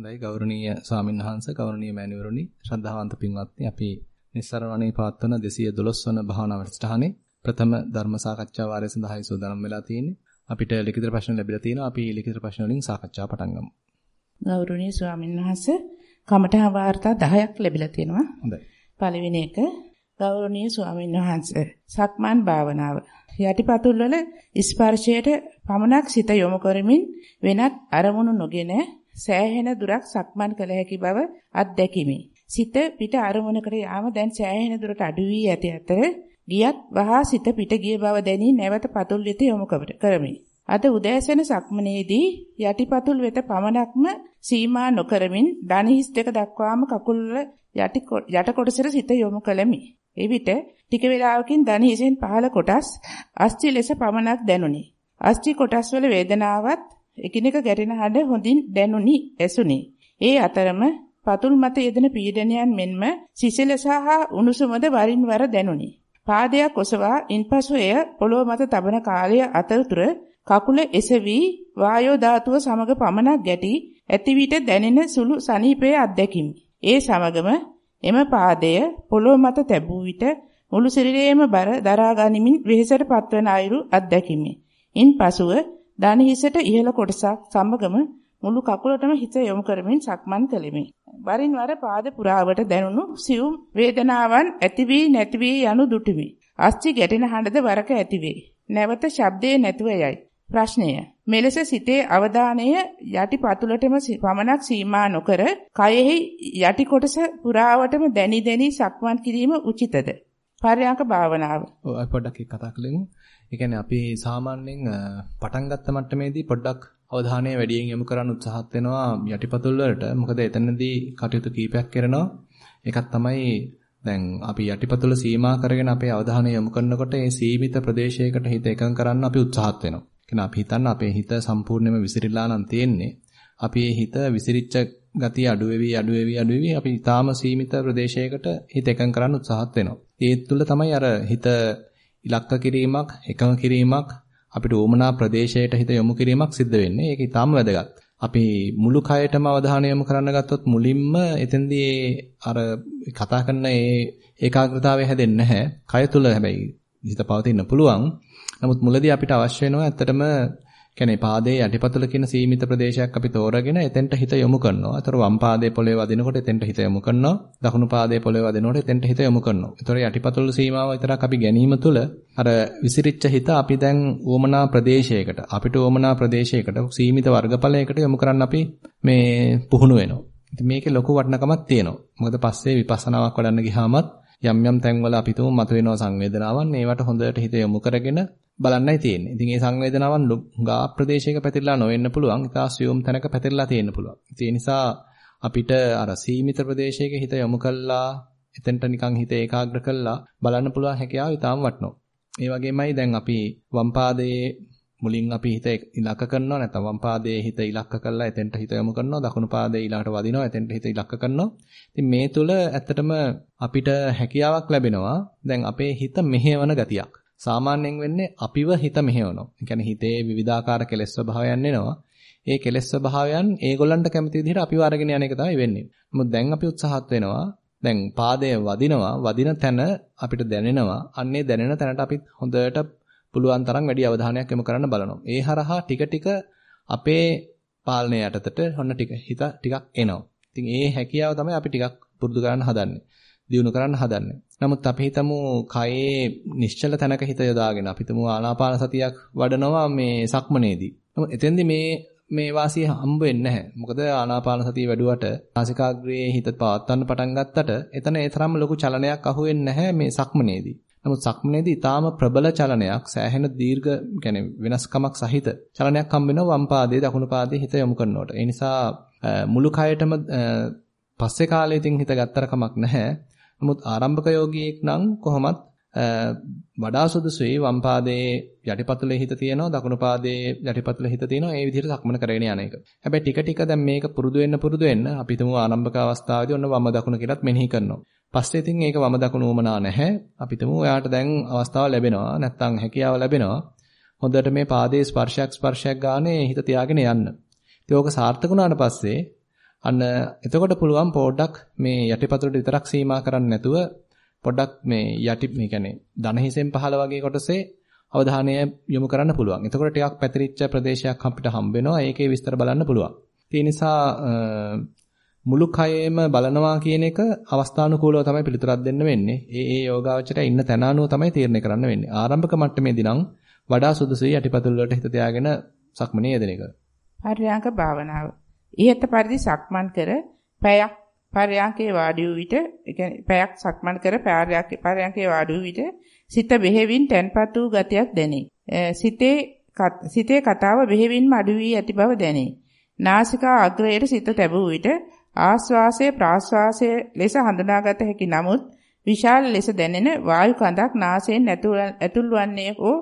හොඳයි ගෞරවනීය ස්වාමින්වහන්සේ ගෞරවනීය මෑණිවරුනි ශ්‍රද්ධාවන්ත පින්වත්නි අපි නිස්සරණණේ පවත්වන 212 වන භාවනා වැඩසටහනේ ප්‍රථම ධර්ම සාකච්ඡා වාරය සඳහායි සූදානම් වෙලා තියෙන්නේ. අපිට ලිඛිත ප්‍රශ්න ලැබිලා තියෙනවා. අපි ලිඛිත ප්‍රශ්න වලින් සාකච්ඡාව පටන් ගමු. ගෞරවනීය ස්වාමින්වහන්සේ කමඨා වාර්තා 10ක් ලැබිලා තියෙනවා. හොඳයි. පළවෙනි එක ගෞරවනීය ස්වාමින්වහන්සේ සක්මන් භාවනාව යටිපතුල් වල ස්පර්ශයට පමණක් සිත යොමු කරමින් වෙනත් අරමුණු නොගෙන සෑහෙන දුරක් සක්මන් කළ හැකි බව අත්දැකිමි. සිත පිට අරමුණකට යාම දැන් සෑහෙන දුරට අඩු වී ඇති අතර ගියත් වහා සිත පිට ගිය බව දැනි නැවත පතුල් වෙත යොමු කරමි. අද උදෑසන සක්මනේදී යටිපතුල් වෙත පමණක්ම සීමා නොකරමින් දණහිස් දෙක දක්වාම කකුල් යටි යට කොටසට සිත යොමු කළමි. එවිට ටික වේලාවකින් දණහිසෙන් පහළ කොටස් අස්ථි ලෙස පමණක් දැනුනි. අස්ථි කොටස් වල වේදනාවත් එකිනෙක ගැටෙන හඬ හොඳින් දැනුනි ඇසුනි. ඒ අතරම පතුල් මත යෙදෙන පීඩනයන් මෙන්ම සිසිලස හා උණුසුමද වරින් වර දැනුනි. පාදයක් ඔසවා ඉන්පසු එය පොළොව මත තබන කාලය අතරතුර කකුල එසවි වායෝ ධාතුව සමග පමණක් ගැටි ඇති විට දැනෙන සුළු සනීපයේ අත්දැකීමි. ඒ සමගම එම පාදය පොළොව මත තැබූ විට මුළු ශරීරයේම බර දරා ගනිමින් වෙහෙසට පත්වන අයුරු අත්දැකීමි. ඉන්පසුව දණ හිසට ඉහළ කොටසක් සමගම මුළු කකුලටම හිත යොමු කරමින් සක්මන් කළෙමි. වරින් වර පාද පුරාවට දැනුණු සියුම් වේදනාවන් ඇති වී නැති වී යනු දුටුමි. අස්චි ගැටෙන හඬද වරක ඇති වේ. නැවත ශබ්දේ නැතුව යයි. ප්‍රශ්නය. මෙලෙස සිතේ අවධානය යටි පතුලටම පමණක් සීමා නොකර කයෙහි යටි කොටස පුරාවටම දැනි දැනි සක්මන් කිරීම උචිතද? පරයන්ක භාවනාව. ඔව් අපි පොඩ්ඩක් කතා කළෙමු. ඒ කියන්නේ අපි සාමාන්‍යයෙන් පටන් ගත්ත මට්ටමේදී පොඩ්ඩක් අවධානය වැඩියෙන් යොමු කරන්න උත්සාහත් වෙනවා යටිපතුල් වලට. මොකද එතනදී කටයුතු කීපයක් කරනවා. එකක් තමයි දැන් අපි යටිපතුල සීමා කරගෙන අපේ අවධානය යොමු කරනකොට ඒ සීමිත ප්‍රදේශයකට හිත එකඟ කරන්න අපි උත්සාහත් වෙනවා. කියන අපි හිතන්න අපේ හිත සම්පූර්ණයෙන්ම විසිරීලා නම් තියෙන්නේ. අපි හිත විසිරිච්ච ගතිය අඩු වෙවි අඩු වෙවි අඩු වෙවි අපි ඊටාම සීමිත ප්‍රදේශයකට හිත එකඟ කරන්න උත්සාහත් වෙනවා. ඒ තුළ තමයි අර හිත ඉලක්ක කිරීමක්, එකඟ කිරීමක්, අපිට උමනා ප්‍රදේශයට හිත යොමු කිරීමක් සිද්ධ වෙන්නේ. ඒක ඊටාම වැදගත්. අපි මුළු කයටම අවධානය යොමු කරන්න ගත්තොත් මුලින්ම එතෙන්දී අර කතා කරන ඒ ඒකාග්‍රතාවය හැදෙන්නේ නැහැ. කය තුල හැබැයි හිත පවතින්න පුළුවන්. නමුත් මුලදී අපිට අවශ්‍ය වෙනවා ඇත්තටම කියන්නේ පාදයේ යටිපතුල කියන සීමිත ප්‍රදේශයක් අපි තෝරගෙන එතෙන්ට හිත යොමු කරනවා. ඒතර වම් පාදයේ පොළවේ වදිනකොට එතෙන්ට හිත යොමු කරනවා. දකුණු පාදයේ පොළවේ වදිනකොට එතෙන්ට හිත යොමු කරනවා. ඒතර යටිපතුල සීමාව විතරක් අපි ගැනීම තුළ අර විසිරිච්ච හිත අපි දැන් උවමනා ප්‍රදේශයකට අපිට උවමනා ප්‍රදේශයකට සීමිත වර්ගඵලයකට යොමු කරන්න අපි මේ පුහුණු වෙනවා. ඉතින් මේකේ ලොකු වටිනකමක් තියෙනවා. මොකද පස්සේ විපස්සනාවක් වඩන්න ගියාමත් යම් යම් තැන්වල අපි තුමු මතුවෙනවා සංවේදනාවන් ඒවට හොඳට හිත යොමු කරගෙන බලන්නයි තියෙන්නේ. ඉතින් මේ සංවේදනාවන් ගා ප්‍රදේශයක පැතිරලා නොවෙන්න පුළුවන්. ඉතා සියුම් තැනක පැතිරලා තියෙන්න පුළුවන්. ඒ නිසා අපිට අර සීමිත ප්‍රදේශයක හිත යොමු කළා එතෙන්ට නිකන් හිත ඒකාග්‍ර කළා බලන්න පුළුවන් හැකියාව ඊටාම වටිනවා. ඒ වගේමයි දැන් අපි වම් පාදයේ මුලින් අපි හිත ඉලක්ක කරනවා නැත්නම් වම් පාදයේ හිත ඉලක්ක කරලා එතෙන්ට හිත යොමු කරනවා දකුණු පාදයේ ඊළඟට වදිනවා එතෙන්ට හිත ඉලක්ක කරනවා. ඉතින් මේ තුල ඇත්තටම අපිට හැකියාවක් ලැබෙනවා දැන් අපේ හිත මෙහෙවන ගතියක්. සාමාන්‍යයෙන් වෙන්නේ අපිව හිත මෙහෙවනවා. ඒ කියන්නේ හිතේ විවිධාකාර කෙලෙස් ස්වභාවයන් එනවා. ඒ කෙලෙස් ස්වභාවයන් ඒගොල්ලන්ට කැමති විදිහට අපිව අරගෙන යන එක තමයි වෙන්නේ. නමුත් දැන් අපි උත්සාහත් වෙනවා දැන් පාදය වදිනවා වදින තැන අපිට දැනෙනවා. අන්නේ දැනෙන තැනට අපි හොඳට පුළුවන් තරම් වැඩි අවධානයක් යොමු කරන්න බලනවා. ඒ හරහා ටික ටික අපේ පාලනය යටතට ඔන්න ටික හිත ටිකක් එනවා. ඉතින් ඒ හැකියාව තමයි අපි ටිකක් පුරුදු කරන්න හදන්නේ. දියුණු කරන්න හදන්නේ. නමුත් අපි හිතමු කයේ නිශ්චල තැනක හිත යොදාගෙන අපි හිතමු ආනාපාන සතියක් වඩනවා මේ සක්මනේදී. නමුත් එතෙන්දී මේ මේ වාසිය හම්බ වෙන්නේ නැහැ. මොකද ආනාපාන සතිය වැඩුවට නාසිකාග්‍රයේ හිත පවත්වන්න පටන් ගත්තට එතන ඒ තරම් ලොකු චලනයක් අහු වෙන්නේ නැහැ මේ සක්මනේදී. නමුත් සක්මනේදී ඊටාම ප්‍රබල චලනයක් සෑහෙන දීර්ඝ يعني වෙනස්කමක් සහිත චලනයක් හම්බ වෙනවා වම් පාදයේ දකුණු පාදයේ හිත යොමු කරනකොට. ඒ නිසා මුළු කයටම පස්සේ කාලේ ඉතින් හිත ගත්තර කමක් නැහැ. නමුත් ආරම්භක යෝගියෙක් නම් කොහොමත් වඩා සුදුසුයි වම් පාදයේ යටිපතුලේ හිත තියෙනවා දකුණු පාදයේ යටිපතුලේ හිත තියෙනවා ඒ විදිහට සක්මන කරගෙන යන එක. හැබැයි ටික ටික දැන් මේක පුරුදු වෙන්න පුරුදු වෙන්න අපි තුමු ආරම්භක අවස්ථාවේදී ඔන්න වම දකුණ කියලාත් මෙනෙහි කරනවා. පස්සේ ඉතින් ඒක වම දකුණු උමනා නැහැ. අපි තුමු ඔයාට දැන් අවස්ථාව ලැබෙනවා නැත්නම් හැකියාව ලැබෙනවා. හොඳට මේ පාදයේ ස්පර්ශයක් ස්පර්ශයක් ගානේ හිත තියාගෙන යන්න. ඉතින් ඕක සාර්ථක වුණාට පස්සේ අන්න එතකොට පුළුවන් පොඩ්ඩක් මේ යටිපතුලට විතරක් සීමා කරන්නේ නැතුව පොඩ්ඩක් මේ යටි මේ කියන්නේ දන හිසෙන් පහළ වගේ කොටසේ අවධානය යොමු කරන්න පුළුවන්. එතකොට ටිකක් පැතිරිච්ච ප්‍රදේශයක් අපිට හම්බ වෙනවා. ඒකේ විස්තර බලන්න පුළුවන්. ඒ නිසා මුළු කයෙම බලනවා කියන එක අවස්ථානුකූලව තමයි පිළිතුරක් දෙන්න වෙන්නේ. ඒ ඒ යෝගාවචරය ඉන්න තැන අනුව තමයි තීරණය කරන්න වෙන්නේ. ආරම්භක මට්ටමේදී නම් වඩා සුදුසුයි යටිපතුල් වලට හිත තියාගෙන සක්මනේ යෙදෙන එක. පර්යාංක භාවනාව. ඉහත පරිදි සක්මන් කර පැයක් පර්යාංකේ වාඩි වූ විට, ඒ කියන්නේ පැයක් සක්මන් කර පර්යාංකේ වාඩි වූ විට සිත බෙහෙවින් තැන්පත් වූ ගතියක් දැනේ. සිතේ සිතේ කතාව බෙහෙවින්ම අඩු වී ඇති බව දැනේ. නාසිකා අග්‍රයට සිත තැබූ විට ආශ්වාසය ප්‍රාශ්වාසය ලෙස හඳුනාගත හැකි නමුත් විශාල ලෙස දැනෙන වායු කඳක් නාසයෙන් ඇතුල් වන්නේ හෝ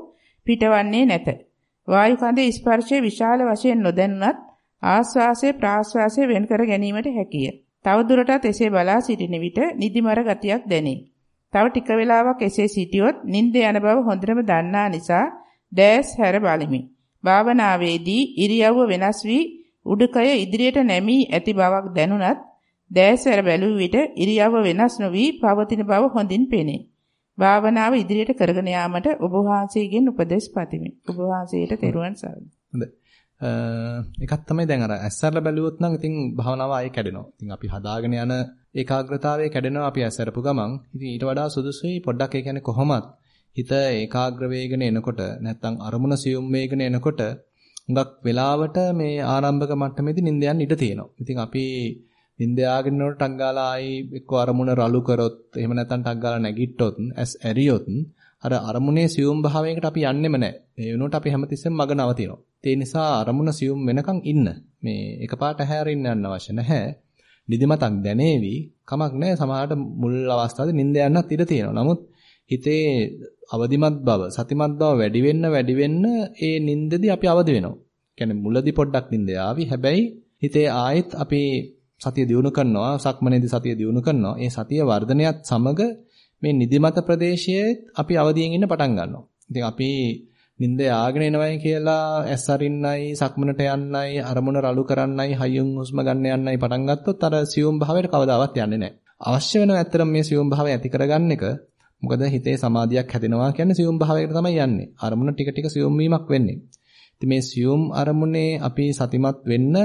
පිටවන්නේ නැත. වායු කඳේ ස්පර්ශයේ විශාල වශයෙන් නොදැනුණත් ආශ්වාසය ප්‍රාශ්වාසය වෙන් කර ගැනීමට හැකිය. තවදුරටත් එසේ බලා සිටින විට නිදිමර ගතියක් දැනේ. තව ටික වේලාවක් එසේ සිටියොත් නිින්ද යන බව හොඳටම දන්නා නිසා දැස් හැර බලමි. භාවනාවේදී ඉරියව්ව වෙනස් වී උඩුකය ඉදිරියට නැමී ඇති බවක් දැනුණත් දැසර බැලුව විට ඉරියව්ව වෙනස් නොවි පවතින බව හොඳින් පෙනේ. භාවනාව ඉදිරියට කරගෙන යාමට ඔබ වහන්සේගෙන් උපදෙස් පතමි. ඔබ වහන්සේට තෙරුවන් සරණයි. හොඳයි. එකක් තමයි දැන් අර ඇස්සරලා බැලුවොත් නම් ඉතින් භාවනාව ආයේ කැඩෙනවා. ඉතින් අපි හදාගෙන යන ඒකාග්‍රතාවයේ කැඩෙනවා අපි ඇස්සරපු ගමන්. ඉතින් ඊට වඩා සුදුසුයි පොඩ්ඩක් ඒ කියන්නේ කොහොමත් හිත ඒකාග්‍ර වේගන එනකොට නැත්තම් අරමුණ සියුම් වේගන එනකොට හුඟක් වෙලාවට මේ ආරම්භක මට්ටමේදී නිින්ද යන්න ඉඩ තියෙනවා. ඉතින් අපි නිින්ද යාගෙන නෝට ටක් ගාලා ආයි එක්ක අරමුණ රළු කරොත් එහෙම නැත්නම් ටක් ගාලා නැගිට්ටොත් ඇස් ඇරියොත් අර අරමුණේ සියුම් භාවයකට අපි යන්නෙම නැහැ. ඒ වෙනුවට අපි හැමතිස්සෙම මග නවතිනවා. ඒ නිසා අරමුණ සියුම් වෙනකන් ඉන්න. මේ එකපාරට හැරින්න යන්න අවශ්‍ය නැහැ. නිදිමතක් දැනේවි. කමක් නැහැ. සමහරට මුල් අවස්ථාවේ නිින්ද යන්නත් ඉඩ තියෙනවා. නමුත් හිතේ අවදිමත් බව, සතිමත් බව වැඩි වෙන්න වැඩි වෙන්න ඒ නිින්දෙදි අපි අවදි වෙනවා. කියන්නේ මුලදී පොඩ්ඩක් නිින්ද යාවි. හැබැයි හිතේ ආයෙත් අපි සතිය දියුණු කරනවා, සක්මනේදී සතිය දියුණු කරනවා. ඒ සතිය වර්ධනයත් සමග මේ නිදිමත ප්‍රදේශයේ අපි අවදියෙන් ඉන්න පටන් ගන්නවා. ඉතින් අපි නිින්ද යාගෙන එනවයි කියලා ඇස් අරින්නයි, සක්මනට යන්නයි, අරමුණ රළු කරන්නයි, හයියුන් හුස්ම ගන්න යන්නයි පටන් ගත්තොත් අර සියුම් භාවයට කවදාවත් යන්නේ නැහැ. අවශ්‍ය වෙනවා ඇත්තටම මේ සියුම් භාවය ඇති කරගන්න එක මොකද හිතේ සමාධියක් හැදෙනවා කියන්නේ සියුම් භාවයකට තමයි යන්නේ. අරමුණ ටික ටික සියුම් වීමක් වෙන්නේ. ඉතින් මේ සියුම් අරමුණේ අපි සතිමත් වෙන්න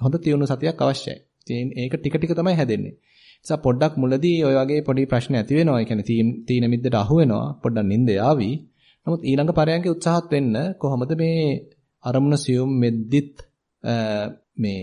හොඳ තියුණු සතියක් අවශ්‍යයි. ඉතින් ඒක ටික ටික තමයි හැදෙන්නේ. නිසා පොඩ්ඩක් මුලදී ওই වගේ පොඩි ප්‍රශ්න ඇති වෙනවා. ඒ කියන්නේ තීන මිද්දට අහු වෙනවා. පොඩ්ඩක් නිින්ද යාවි. නමුත් ඊළඟ පරයන්ගේ උත්සාහත් වෙන්න කොහොමද මේ අරමුණ සියුම් මෙද්දිත් මේ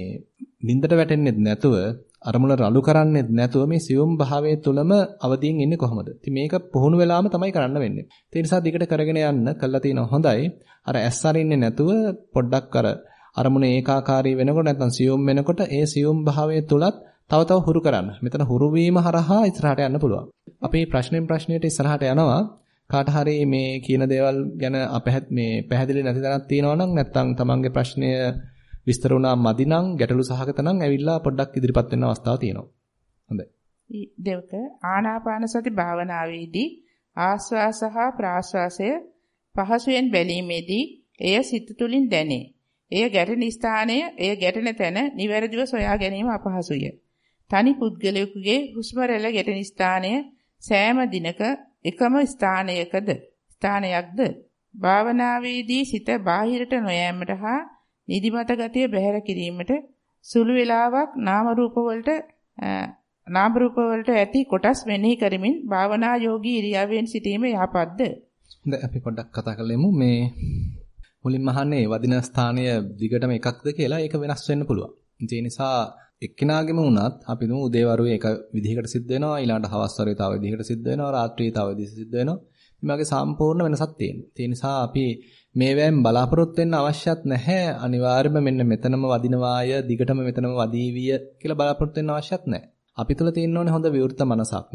නිින්දට වැටෙන්නේ නැතුව අරමුණ රළු කරන්නේ නැතුව මේ සියුම් භාවයේ තුලම අවදියෙන් ඉන්නේ කොහොමද? ඉතින් මේක පුහුණු වෙලාම තමයි කරන්න වෙන්නේ. ඒ නිසා දිගට කරගෙන යන්න කළා තියෙනවා හොඳයි. අර ඇස් අරින්නේ නැතුව පොඩ්ඩක් අර අරමුණ ඒකාකාරී වෙනකොට නැත්නම් සියුම් වෙනකොට ඒ සියුම් භාවයේ තුලත් තව තව හුරු කරන්න. මෙතන හුරු වීම හරහා ඉස්සරහට යන්න පුළුවන්. අපි ප්‍රශ්නෙන් ප්‍රශ්නයට ඉස්සරහට යනවා. කාට හරි මේ කියන දේවල් ගැන අපහැත් මේ පැහැදිලි නැති තැනක් තියෙනවා නම් නැත්නම් තමන්ගේ ප්‍රශ්නය විස්තර වුණා මදි නම් ගැටලු සහගත නම් ඇවිල්ලා පොඩ්ඩක් ඉදිරිපත් වෙන්න අවස්ථාවක් තියෙනවා. හොඳයි. දෙවක ආනාපාන සති භාවනාවේදී ආස්වාස හා ප්‍රාස්වාසය පහසුවෙන් බැලීමේදී එය සිත තුළින් දැනේ. එය ගැටෙන ස්ථානය, එය ගැටෙන තැන නිවැරදිව සොයා ගැනීම අපහසුය. තනි පුද්ගලයෙකුගේ හුස්ම රැල්ල ගැටෙන ස්ථානය සෑම දිනක එකම ස්ථානයකද ස්ථානයක්ද භාවනාවේදී සිත බාහිරට නොයෑමට හා නිදිමත ගතිය බැහැර කිරීමට සුළු වේලාවක් නාම රූප වලට නාම රූප වලට ඇති කොටස් මෙනෙහි කරමින් භාවනා යෝගී ඉරියව්වෙන් සිටීම යහපත්ද? හොඳයි අපි පොඩ්ඩක් කතා කරලෙමු මේ මුලින්ම අහන්නේ වදින ස්ථානය දිගටම එකක්ද කියලා ඒක වෙනස් වෙන්න පුළුවන්. ඒ නිසා එක්කෙනාගෙම වුණත් අපි දුමු උදේවරුේ එක විදිහකට සිද්ධ වෙනවා ඊළඟට හවස් වරුේ තව විදිහකට සිද්ධ වෙනවා රාත්‍රියේ තව විදිහකට සිද්ධ වෙනවා. මේ වගේ සම්පූර්ණ වෙනසක් තියෙනවා. ඒ නිසා අපි මේවෙන් බලාපොරොත්තු වෙන්න අවශ්‍යත් නැහැ. අනිවාර්යයෙන්ම මෙන්න මෙතනම වදිනවාය, දිගටම මෙතනම වදීවිය කියලා බලාපොරොත්තු වෙන්න අවශ්‍යත් නැහැ. අපි තුල තියෙන්න ඕනේ හොඳ විවෘත මනසක්.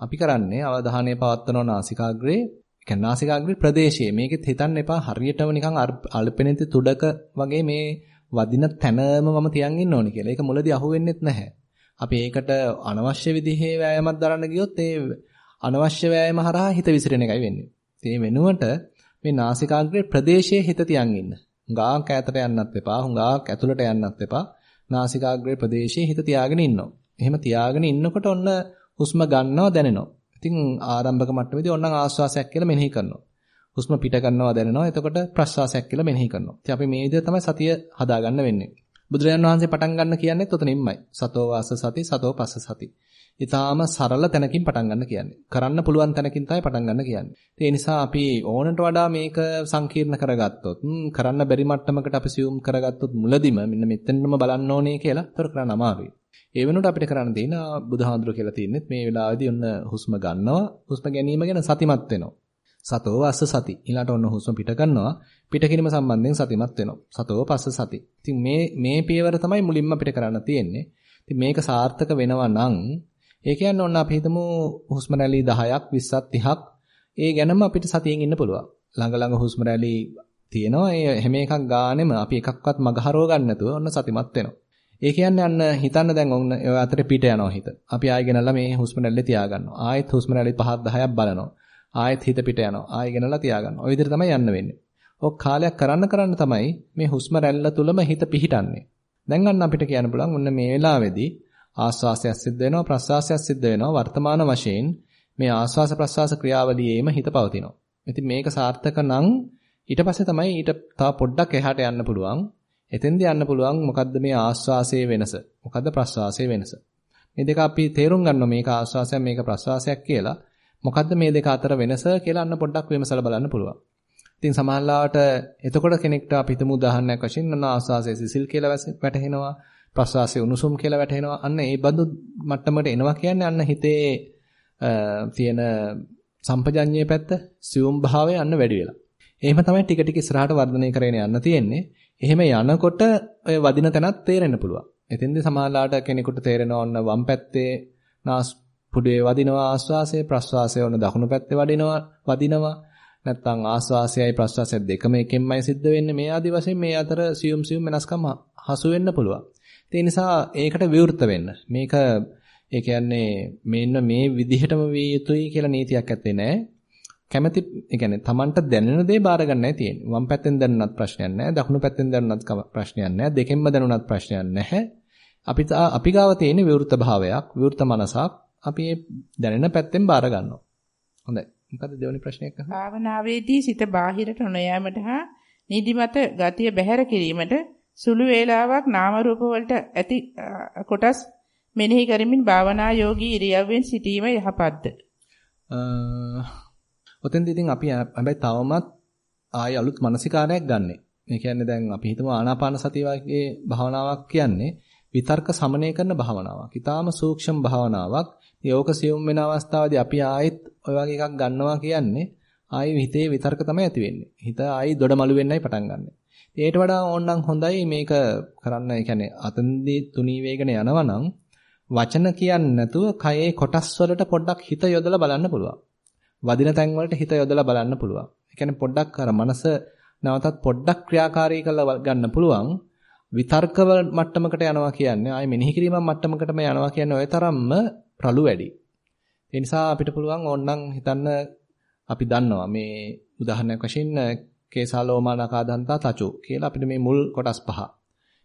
අපි කරන්නේ අවධානය පවත්වන නාසිකාග්‍රේ, කියන්නේ නාසිකාග්‍රේ ප්‍රදේශයේ. මේකෙත් හිතන්න එපා හරියටම නිකන් අල්පෙනෙති තුඩක වගේ මේ වදින තැනම මම තියන් ඉන්න ඕනේ කියලා. ඒක මුලදී අහුවෙන්නෙත් නැහැ. අපි ඒකට අනවශ්‍ය විදිහේ වෑයමක් දරන්න ගියොත් ඒ අනවශ්‍ය වෑයම හරහා හිත විසිරෙන එකයි වෙන්නේ. ඒ වෙනුවට මේ නාසිකාග්‍රේ ප්‍රදේශයේ හිත තියන් ඉන්න. හුඟාක් ඈතට යන්නත් එපා. හුඟාක් ඇතුළට යන්නත් එපා. නාසිකාග්‍රේ ප්‍රදේශයේ හිත තියාගෙන ඉන්නවා. එහෙම තියාගෙන ඉන්නකොට ඔන්න හුස්ම ගන්නවා දැනෙනවා. ඉතින් ආරම්භක මට්ටමේදී ඔන්න ආශ්වාසයක් කියලා මෙනෙහි කරනවා. හුස්ම පිට ගන්නවා දැනෙනවා. එතකොට ප්‍රශ්වාසයක් කියලා මෙනෙහි කරනවා. ඉතින් අපි මේ විදිහට තමයි සතිය හදාගන්න වෙන්නේ. බුදුරජාණන් වහන්සේ පටන් ගන්න කියන්නේත් ඔතනින්මයි. සතෝ වාස සති සතෝ පස්ස සති. ඊටාම සරල තැනකින් පටන් ගන්න කියන්නේ. කරන්න පුළුවන් තැනකින් තමයි පටන් ගන්න කියන්නේ. ඒ නිසා අපි ඕනට වඩා මේක සංකීර්ණ කරගත්තොත්, කරන්න බැරි මට්ටමකට අපි සියුම් කරගත්තොත් මුලදිම මෙන්න මෙතනම බලන්න ඕනේ කියලා තොර කරන්න අමාරුයි. ඒ වෙනුවට අපිට කරන්න තියෙන බුදුහාඳුර කියලා තියෙන්නේ මේ වෙලාවේදී ඔන්න හුස්ම ගන්නවා, හුස්ම ගැනීම ගැන සතිමත් වෙනවා. සතෝ වස්ස සති. ඊළාට ඔන්න හුස්ම පිට ගන්නවා. පිට කිරීම සම්බන්ධයෙන් සතිමත් වෙනවා. සතෝ පස්ස සති. ඉතින් මේ මේ පියවර තමයි මුලින්ම අපිට කරන්න තියෙන්නේ. ඉතින් මේක සාර්ථක වෙනවා නම් ඒ කියන්නේ ඔන්න අපි හිතමු හුස්ම රැලි 10ක් 20ක් 30ක් ඒ ගැනම අපිට සතියෙන් ඉන්න පුළුවන්. ළඟ ළඟ හුස්ම රැලි තියෙනවා. ඒ හැම එකක් ගානෙම අපි එකක්වත් මගහරව ගන්න නැතුව ඔන්න සතිමත් වෙනවා. ඒ කියන්නේ අන්න හිතන්න දැන් ඔන්න ඔය අතරේ පිට යනවා හිත. අපි ආයෙ ගෙනල්ලා මේ හුස්ම රැල්ල තියාගන්නවා. ආයෙත් හුස්ම රැලි 5ක් 10ක් බලනවා. ආයෙත් හිත පිට යනවා. ආයෙ ගෙනල්ලා තියාගන්නවා. ඔය විදිහට තමයි යන්න වෙන්නේ. ඔක් කාලයක් කරන්න කරන්න තමයි මේ හුස්ම රැල්ල තුලම හිත පිහිටන්නේ. දැන් අන්න අපිට කියන්න පුළුවන් ඔන්න මේ වෙලාවේදී ආස්වාසයක් සිද්ධ වෙනවා ප්‍රස්වාසයක් සිද්ධ වෙනවා වර්තමාන වශයෙන් මේ ආස්වාස ප්‍රස්වාස ක්‍රියාවලියේම හිත පවතිනවා. ඉතින් මේක සාර්ථක නම් ඊට පස්සේ තමයි ඊට තව පොඩ්ඩක් එහාට යන්න පුළුවන්. එතෙන්ද යන්න පුළුවන් මොකද්ද මේ ආස්වාසයේ වෙනස? මොකද්ද ප්‍රස්වාසයේ වෙනස? මේ දෙක අපි තේරුම් ගන්නවා මේක ආස්වාසයක් මේක ප්‍රස්වාසයක් කියලා. මොකද්ද මේ දෙක අතර වෙනස කියලා අන්න පොඩ්ඩක් විමසලා බලන්න පුළුවන්. ඉතින් සමහරවිට එතකොට කෙනෙක්ට අපි හිතමු උදාහරණයක් වශයෙන් අන්න ආස්වාසයේ සිසිල් කියලා වැටහෙනවා. ප්‍රස්වාසයේ උණුසුම් කියලා වැටහෙනවා. අන්න ඒ බඳු මට්ටමකට එනවා කියන්නේ අන්න හිතේ තියෙන සම්පජඤ්ඤයේ පැත්ත සියුම් භාවය අන්න වැඩි වෙලා. එහෙම තමයි ටික ටික ඉස්සරහට වර්ධනය කරගෙන යන්න තියෙන්නේ. එහෙම යනකොට ඔය වදින තැනත් තේරෙන්න පුළුවන්. එතෙන්දී සමාලාට කෙනෙකුට තේරෙනවා ඔන්න වම් පැත්තේ නාස් පුඩේ වදිනවා ආස්වාසය ප්‍රස්වාසය ඔන්න දකුණු පැත්තේ වදිනවා වදිනවා නැත්නම් ආස්වාසයයි ප්‍රස්වාසය දෙකම එකෙන්මයි සිද්ධ වෙන්නේ මේ ආදි වශයෙන් මේ අතර සියුම් සියුම් වෙනස්කම් හසු වෙන්න පුළුවන්. ඒ නිසා ඒකට විවෘත වෙන්න. මේක ඒ කියන්නේ මෙන්න මේ විදිහටම විය යුතුයි කියලා නීතියක් ඇත්තේ නැහැ. කැමැති ඒ කියන්නේ Tamanට දැනෙන දේ බාර ගන්නයි තියෙන්නේ. වම් පැත්තෙන් දැනුණත් ප්‍රශ්නයක් නැහැ. දකුණු පැත්තෙන් දැනුණත් ප්‍රශ්නයක් නැහැ. දෙකෙන්ම දැනුණත් ප්‍රශ්නයක් නැහැ. අපි අපි ගාව තියෙන විවෘත භාවයක්, විවෘත මනසක්. අපි දැනෙන පැත්තෙන් බාර ගන්නවා. හොඳයි. මොකද දෙවෙනි ප්‍රශ්නයක් අහන්න. භාවනාවේදී සිත බාහිරට නොයෑමට හා නිදිමත ගතිය බැහැර කිරීමට සුළු වේලාවක් නාම රූප වලට ඇති කොටස් මෙනෙහි කරමින් භාවනා යෝගී ඉරියව්වෙන් සිටීම යහපත්ද? ඔතෙන්දී ඉතින් අපි හැබැයි තවමත් ආය අලුත් මානසිකාරයක් ගන්නෙ. මේ කියන්නේ දැන් අපි හිතමු ආනාපාන සතිය වගේ භාවනාවක් කියන්නේ විතර්ක සමනය කරන භාවනාවක්. ඊටාම සූක්ෂම භාවනාවක්. යෝග සියුම් වෙන අවස්ථාවේදී අපි ආයෙත් ඔය වගේ එකක් ගන්නවා කියන්නේ ආයෙ හිතේ විතර්ක තමයි ඇති වෙන්නේ. හිත ආයෙ දොඩමළු වෙන්නයි පටන් ගන්නෙ. ඊට වඩා ඕනනම් හොඳයි මේක කරන්න. ඒ කියන්නේ අතන්දී තුනී වේගන යනවා නම් වචන කියන්නේ නැතුව කයේ කොටස් වලට පොඩ්ඩක් හිත යොදලා බලන්න පුළුවන්. වදින තැන් වලට හිත යොදලා බලන්න පුළුවන්. ඒ කියන්නේ පොඩ්ඩක් අර මනස නැවතත් පොඩ්ඩක් ක්‍රියාකාරී කරලා ගන්න පුළුවන්. විතර්ක මට්ටමකට යනවා කියන්නේ ආයේ මෙනෙහි කිරීම මට්ටමකටම යනවා කියන්නේ ওই තරම්ම ප්‍රලු වැඩි. ඒ නිසා අපිට පුළුවන් ඕනනම් හිතන්න අපි දන්නවා මේ උදාහරණයක් වශයෙන් කේසාලෝමානකාදන්තා තචෝ කියලා අපිට මේ මුල් කොටස් පහ.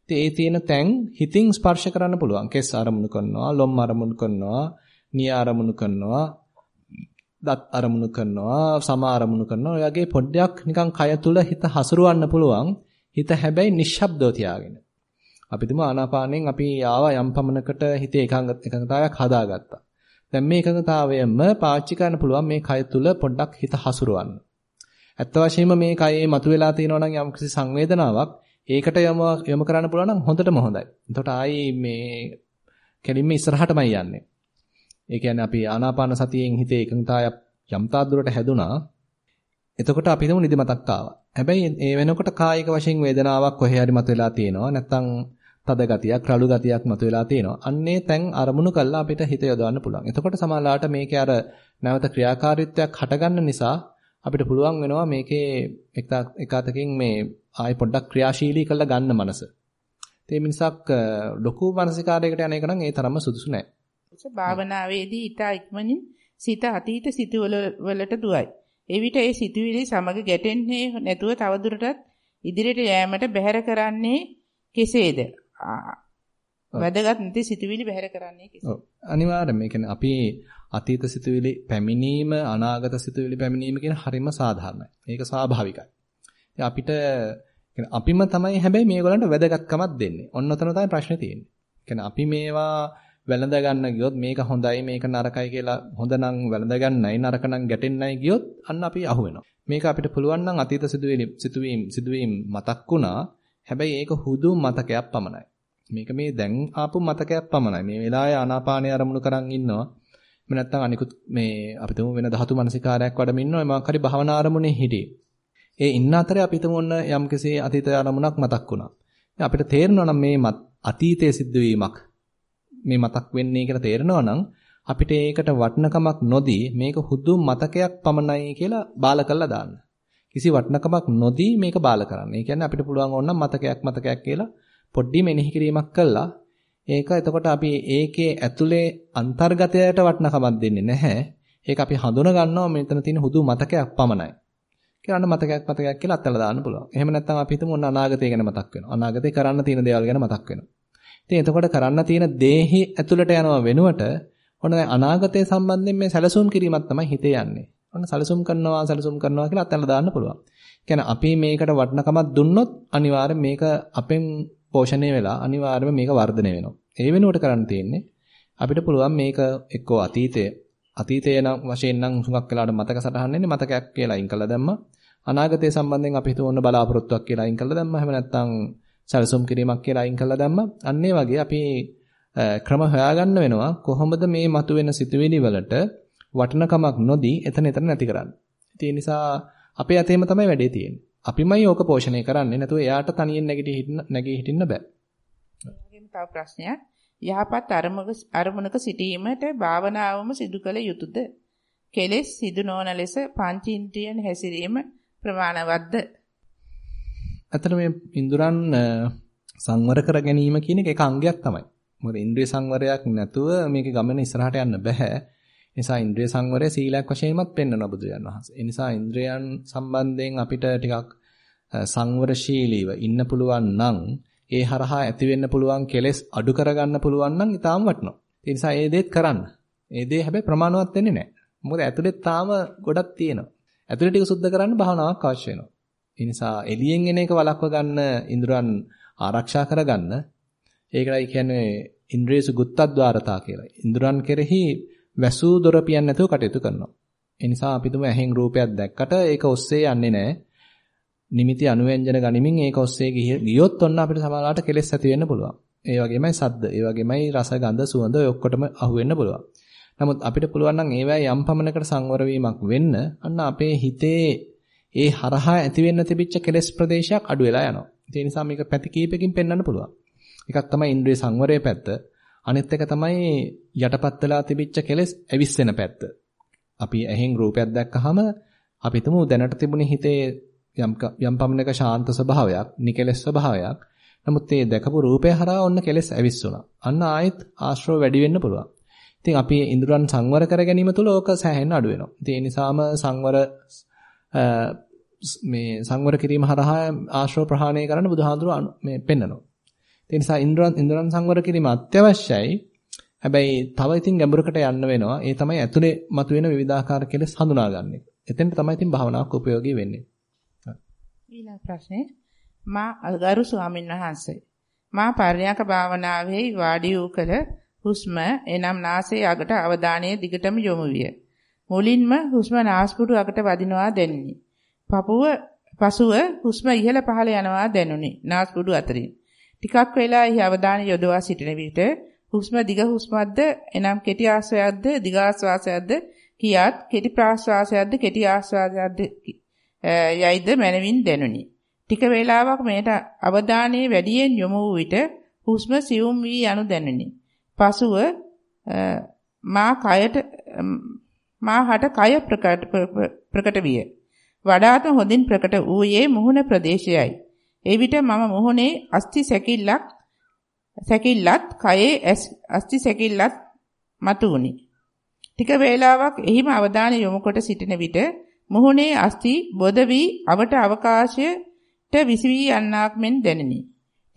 ඉතින් ඒ තියෙන තැන් හිතින් ස්පර්ශ කරන්න පුළුවන්. කෙස් අරමුණු කරනවා, ලොම් අරමුණු කරනවා, නිය අරමුණු කරනවා, දත් අරමුණු කරනවා, සම අරමුණු කරනවා. ඔය වගේ පොඩ්ඩක් නිකන් කය තුල හිත හසුරවන්න පුළුවන්. හිත හැබැයි නිශ්ශබ්දව තියාගෙන. අපි තුමා ආනාපානෙන් අපි ආවා යම් පමණකට හිතේ එකඟතාවයක් හදාගත්තා. දැන් මේ එකඟතාවයම පාවිච්චි කරන්න පුළුවන් මේ කය තුල පොඩ්ඩක් හිත හසුරවන්න. ඇත්ත වශයෙන්ම මේ කයේ මතුවලා තියෙනවා නම් යම්කිසි සංවේදනාවක් ඒකට යම යොමු කරන්න පුළුවන් නම් හොඳටම හොඳයි. එතකොට ආයි මේ කෙලින්ම ඉස්සරහටමයි යන්නේ. ඒ කියන්නේ අපි ආනාපාන සතියෙන් හිතේ එකඟතාවයක් යම් තාද්දුරට හැදුනා. එතකොට අපි හිතමු නිදිමතක් ආවා. හැබැයි ඒ වෙනකොට කායික වශයෙන් වේදනාවක් කොහේ හරි මතුවලා තියෙනවා. නැත්තම් තද ගතියක්, රළු ගතියක් මතුවලා තියෙනවා. අන්නේ තැන් අරමුණු කළා අපිට හිත යොදවන්න පුළුවන්. එතකොට සමාලාට මේකේ අර නැවත ක්‍රියාකාරීත්වයක් හටගන්න නිසා අපිට පුළුවන් වෙනවා මේකේ එක අතකින් මේ ආයෙ පොඩ්ඩක් ක්‍රියාශීලී කරලා ගන්න මනස. ඒ මිනිසක් ලොකු මානසිකාරයකට යන එක නම් ඒ තරම්ම සුදුසු නෑ. භාවනාවේදී ඊට ඉක්මනින් සිත අතීත සිතුවල වලට දුවයි. එවිට ඒ සිතුවිලි සමග ගැටෙන්නේ නැතුව තවදුරටත් ඉදිරියට යෑමට බැහැර කරන්නේ කෙසේද? වැදගත් නැති සිතුවිලි බැහැර කරන්නේ කෙසේද? ඔව්. අනිවාර්යයෙන්ම. ඒ කියන්නේ අපි අතීත සිතුවිලි පැමිණීම, අනාගත සිතුවිලි පැමිණීම කියන හරිම සාධාරණයි. ඒක ස්වාභාවිකයි. අපිට අපිම තමයි හැබැයි මේගොල්ලන්ට වැදගත්කමක් දෙන්නේ. ඔන්න ඔතන තමයි ප්‍රශ්නේ තියෙන්නේ. අපි මේවා වැළඳ ගන්න ගියොත් මේක හොඳයි මේක නරකයි කියලා හොඳ නම් වැළඳ ගන්නයි නරක නම් ගැටෙන්නයි ගියොත් අන්න අපි අහු වෙනවා. මේක අපිට පුළුවන් නම් අතීත සිදුවීම් සිදුවීම් මතක් වුණා. හැබැයි ඒක හුදු මතකයක් පමණයි. මේක මේ දැන් ආපු මතකයක් පමණයි. මේ වෙලාවේ ආනාපානය අරමුණු කරන් ඉන්නවා. එහෙම නැත්නම් අනිකුත් මේ අපි තුමු වෙන ධාතු මනසිකාරයක් වඩමින් ඉන්නවා. මොකක් හරි භවනා අරමුණේ හිටියේ. ඒ ඉන්න අතරේ අපි තුමු ඔන්න යම්කිසි අතීත අරමුණක් මතක් වුණා. අපිට තේරෙනවා නම් මේ අතීතයේ සිද්ධ වීමක් මේ මතක් වෙන්නේ කියලා තේරෙනවා නම් අපිට ඒකට වටිනකමක් නොදී මේක හුදු මතකයක් පමණයි කියලා බාල කරලා දාන්න. කිසි වටිනකමක් නොදී මේක බාල කරන්න. ඒ කියන්නේ අපිට පුළුවන් ඕන මතකයක් මතකයක් කියලා පොඩ්ඩි මෙනෙහි කිරීමක් කළා. ඒක එතකොට අපි ඒකේ ඇතුලේ අන්තර්ගතයට වටිනකමක් දෙන්නේ නැහැ. ඒක අපි හඳුන ගන්නවා මෙතන තියෙන හුදු මතකයක් පමණයි. කියලා මතකයක් මතකයක් කියලා අත්හැරලා දාන්න පුළුවන්. එහෙම නැත්නම් අපි හිතමු ඔන්න අනාගතය ගැන මතක් වෙනවා. අනාගතේ කරන්න තියෙන දේවල් ගැන මතක් වෙනවා. ඉතින් එතකොට කරන්න තියෙන දේහි ඇතුළට යනව වෙනුවට ඔන්න අනාගතය සම්බන්ධයෙන් මේ සැලසුම් කිරීමක් තමයි හිතේ යන්නේ. ඔන්න සැලසුම් කරනවා සැලසුම් කරනවා කියලා අත්හැරලා දාන්න පුළුවන්. කියන්නේ අපි මේකට වටිනකමක් දුන්නොත් අනිවාර්යෙන් මේක අපෙන් පෝෂණය වෙලා අනිවාර්යයෙන්ම මේක වර්ධනය වෙනවා. ඒ වෙනුවට කරන්න තියෙන්නේ අපිට පුළුවන් මේක එක්කෝ අතීතය අතීතය නම් වශයෙන් නම් හුඟක් වෙලාවට මතක සටහන් වෙන්නේ මතකයක් කියලා අයින් කළා දැම්මා. අනාගතය සම්බන්ධයෙන් අපි හිතුව ඕන බලාපොරොත්තුවක් කියලා අයින් කළා දැම්මා. එහෙම නැත්නම් සැලසුම් කිරීමක් කියලා අයින් කළා දැම්මා. අන්න වගේ අපි ක්‍රම හොයාගන්න වෙනවා කොහොමද මේ මතුවෙන සිතුවිලි වලට වටිනකමක් නොදී එතන එතන නැති කරන්නේ. ඒ නිසා අපේ අතේම තමයි වැඩේ තියෙන්නේ. අපිමයි ඕක පෝෂණය කරන්නේ. නැතුව එයාට තනියෙන් නැගිටි නැගී හිටින්න බෑ. තව ප්‍රශ්නයක්. යහපත් අරමුණක සිටීමට භාවනාවම සිදු කළ යුතුයද? කෙලෙස් සිදු නොවන ලෙස පංචින්ද්‍රියන් හැසිරීම ප්‍රමාණවත්ද? අතන මේ ඉන්ද්‍රයන් සංවර කර ගැනීම කියන එක එක අංගයක් තමයි. මොකද ඉන්ද්‍රිය සංවරයක් නැතුව මේක ගමන ඉස්සරහට යන්න බෑ. නිසා ඉන්ද්‍රිය සංවරය සීලයක් වශයෙන්මත් පෙන්වන බුදුරජාණන් වහන්සේ. ඒ නිසා ඉන්ද්‍රයන් සම්බන්ධයෙන් අපිට ටිකක් සංවරශීලීව ඉන්න පුළුවන් නම් ඒ හරහා ඇති වෙන්න පුළුවන් කෙලෙස් අඩු කරගන්න පුළුවන් නම් ඊටාම වටිනවා. ඒ නිසා ඒ දේත් කරන්න. ඒ දේ හැබැයි ප්‍රමාණවත් වෙන්නේ නැහැ. මොකද ඇතුලේ තාම ගොඩක් තියෙනවා. ඇතුලේ ටික සුද්ධ කරන්න භාවනාවක් අවශ්‍ය වෙනවා. ඒ නිසා එළියෙන් එන එක වළක්ව ගන්න ඉන්ද්‍රයන් ආරක්ෂා කරගන්න ඒකයි කියන්නේ ඉන්ද්‍රියසු ගුත්තද්්වාරතා කියලා. ඉන්ද්‍රයන් කෙරෙහි වැසූ දොර පියන්නේ නැතුව කටයුතු කරනවා. ඒ නිසා අපි තුම ඇහෙන් රූපයක් දැක්කට ඒක ඔස්සේ යන්නේ නැහැ. නිමිති අනුව්‍යංජන ගනිමින් ඒක ඔස්සේ ගියොත් ඔන්න අපිට සමාලාට කෙලෙස් ඇති වෙන්න පුළුවන්. ඒ වගේමයි සද්ද, ඒ වගේමයි රස, ගඳ, සුවඳ ඔය ඔක්කොටම අහු වෙන්න පුළුවන්. නමුත් අපිට පුළුවන් නම් ඒවැය යම් පමණකට සංවර වෙන්න අන්න අපේ හිතේ ඒ හරහා ඇති වෙන්න තිබිච්ච කෙලෙස් ප්‍රදේශයක් අඩු වෙලා යනවා. ඒ නිසා මේක පැති කීපකින් පෙන්වන්න පුළුවන්. එකක් තමයි ඉන්ද්‍රිය සංවරයේ පැත්ත. අනිත් එක තමයි යටපත් වෙලා තිබිච්ච කෙලෙස් ඇවිස්සෙන පැත්ත. අපි ඇහෙන් රූපයක් දැක්කහම අපි හිතමු දැනට තිබුණේ හිතේ යම් යම් පමණක ශාන්ත ස්වභාවයක්, නිකලස් ස්වභාවයක්. නමුත් මේ දැකපු රූපය හරහා ඔන්න කෙලෙස් ඇවිස්සුණා. අන්න ආයෙත් ආශ්‍රව වැඩි වෙන්න පුළුවන්. ඉතින් අපි ඉන්ද්‍රයන් සංවර කර ගැනීම තුළ ඕක සෑහෙන්න අඩු වෙනවා. ඉතින් ඒ නිසාම සංවර මේ සංවර කිරීම හරහා ආශ්‍රව ප්‍රහාණය කරන්න බුදුහාඳුර මේ පෙන්නනවා. ඒ නිසා ඉන්ද්‍රයන් ඉන්ද්‍රයන් සංවර කිරීම අත්‍යවශ්‍යයි. හැබැයි තව ඉතින් ගැඹුරකට යන්න වෙනවා. ඒ තමයි ඇතුලේ මතුවෙන විවිධාකාර කෙලෙස් හඳුනාගන්නේ. එතෙන්ට තමයි ඉතින් භාවනාවක් උපයෝගී වෙන්නේ. ඊළඟ ප්‍රශ්නේ මා අගරු ස්වාමීන් වහන්සේ මා පර්යාක භාවනාවේ වාඩි වූ කල හුස්ම එනම් නාසයේ අගට අවධානය දිගටම යොමු විය. මුලින්ම හුස්ම නාස්පුඩු අගට වදිනවා දැනුනි. පපුව පසුව හුස්ම ඉහළ පහළ යනවා දැනුනි. නාස්පුඩු අතරින්. ටිකක් වෙලා එහි අවධානය යොදවා සිටින විට හුස්ම දිග හුස්මක්ද එනම් කෙටි ආශ්වාසයක්ද දිග ආශ්වාසයක්ද කියාත් කෙටි ප්‍රාශ්වාසයක්ද කෙටි ආශ්වාසයක්ද යයිද මනවින් දැනුනි. ටික වේලාවක් මෙයට අවධානයේ වැඩියෙන් යොමු වූ විට හුස්ම සියුම් වී යනු දැනුනි. පසුව මා කයට මා හට කය ප්‍රකට විය. වඩාත් හොඳින් ප්‍රකට වූයේ මුහුණ ප්‍රදේශයයි. එවිට මම මොහොනේ අස්ති සැකිල්ලක් සැකිල්ලත් කයේ අස්ති සැකිල්ලත් මතුවුනි. ටික වේලාවක් එහිම අවධානය යොමු කොට සිටින විට මොහොනේ අස්ති බොද වී අවට අවකාශයට විසවි යන්නක් මෙන් දැනිනි.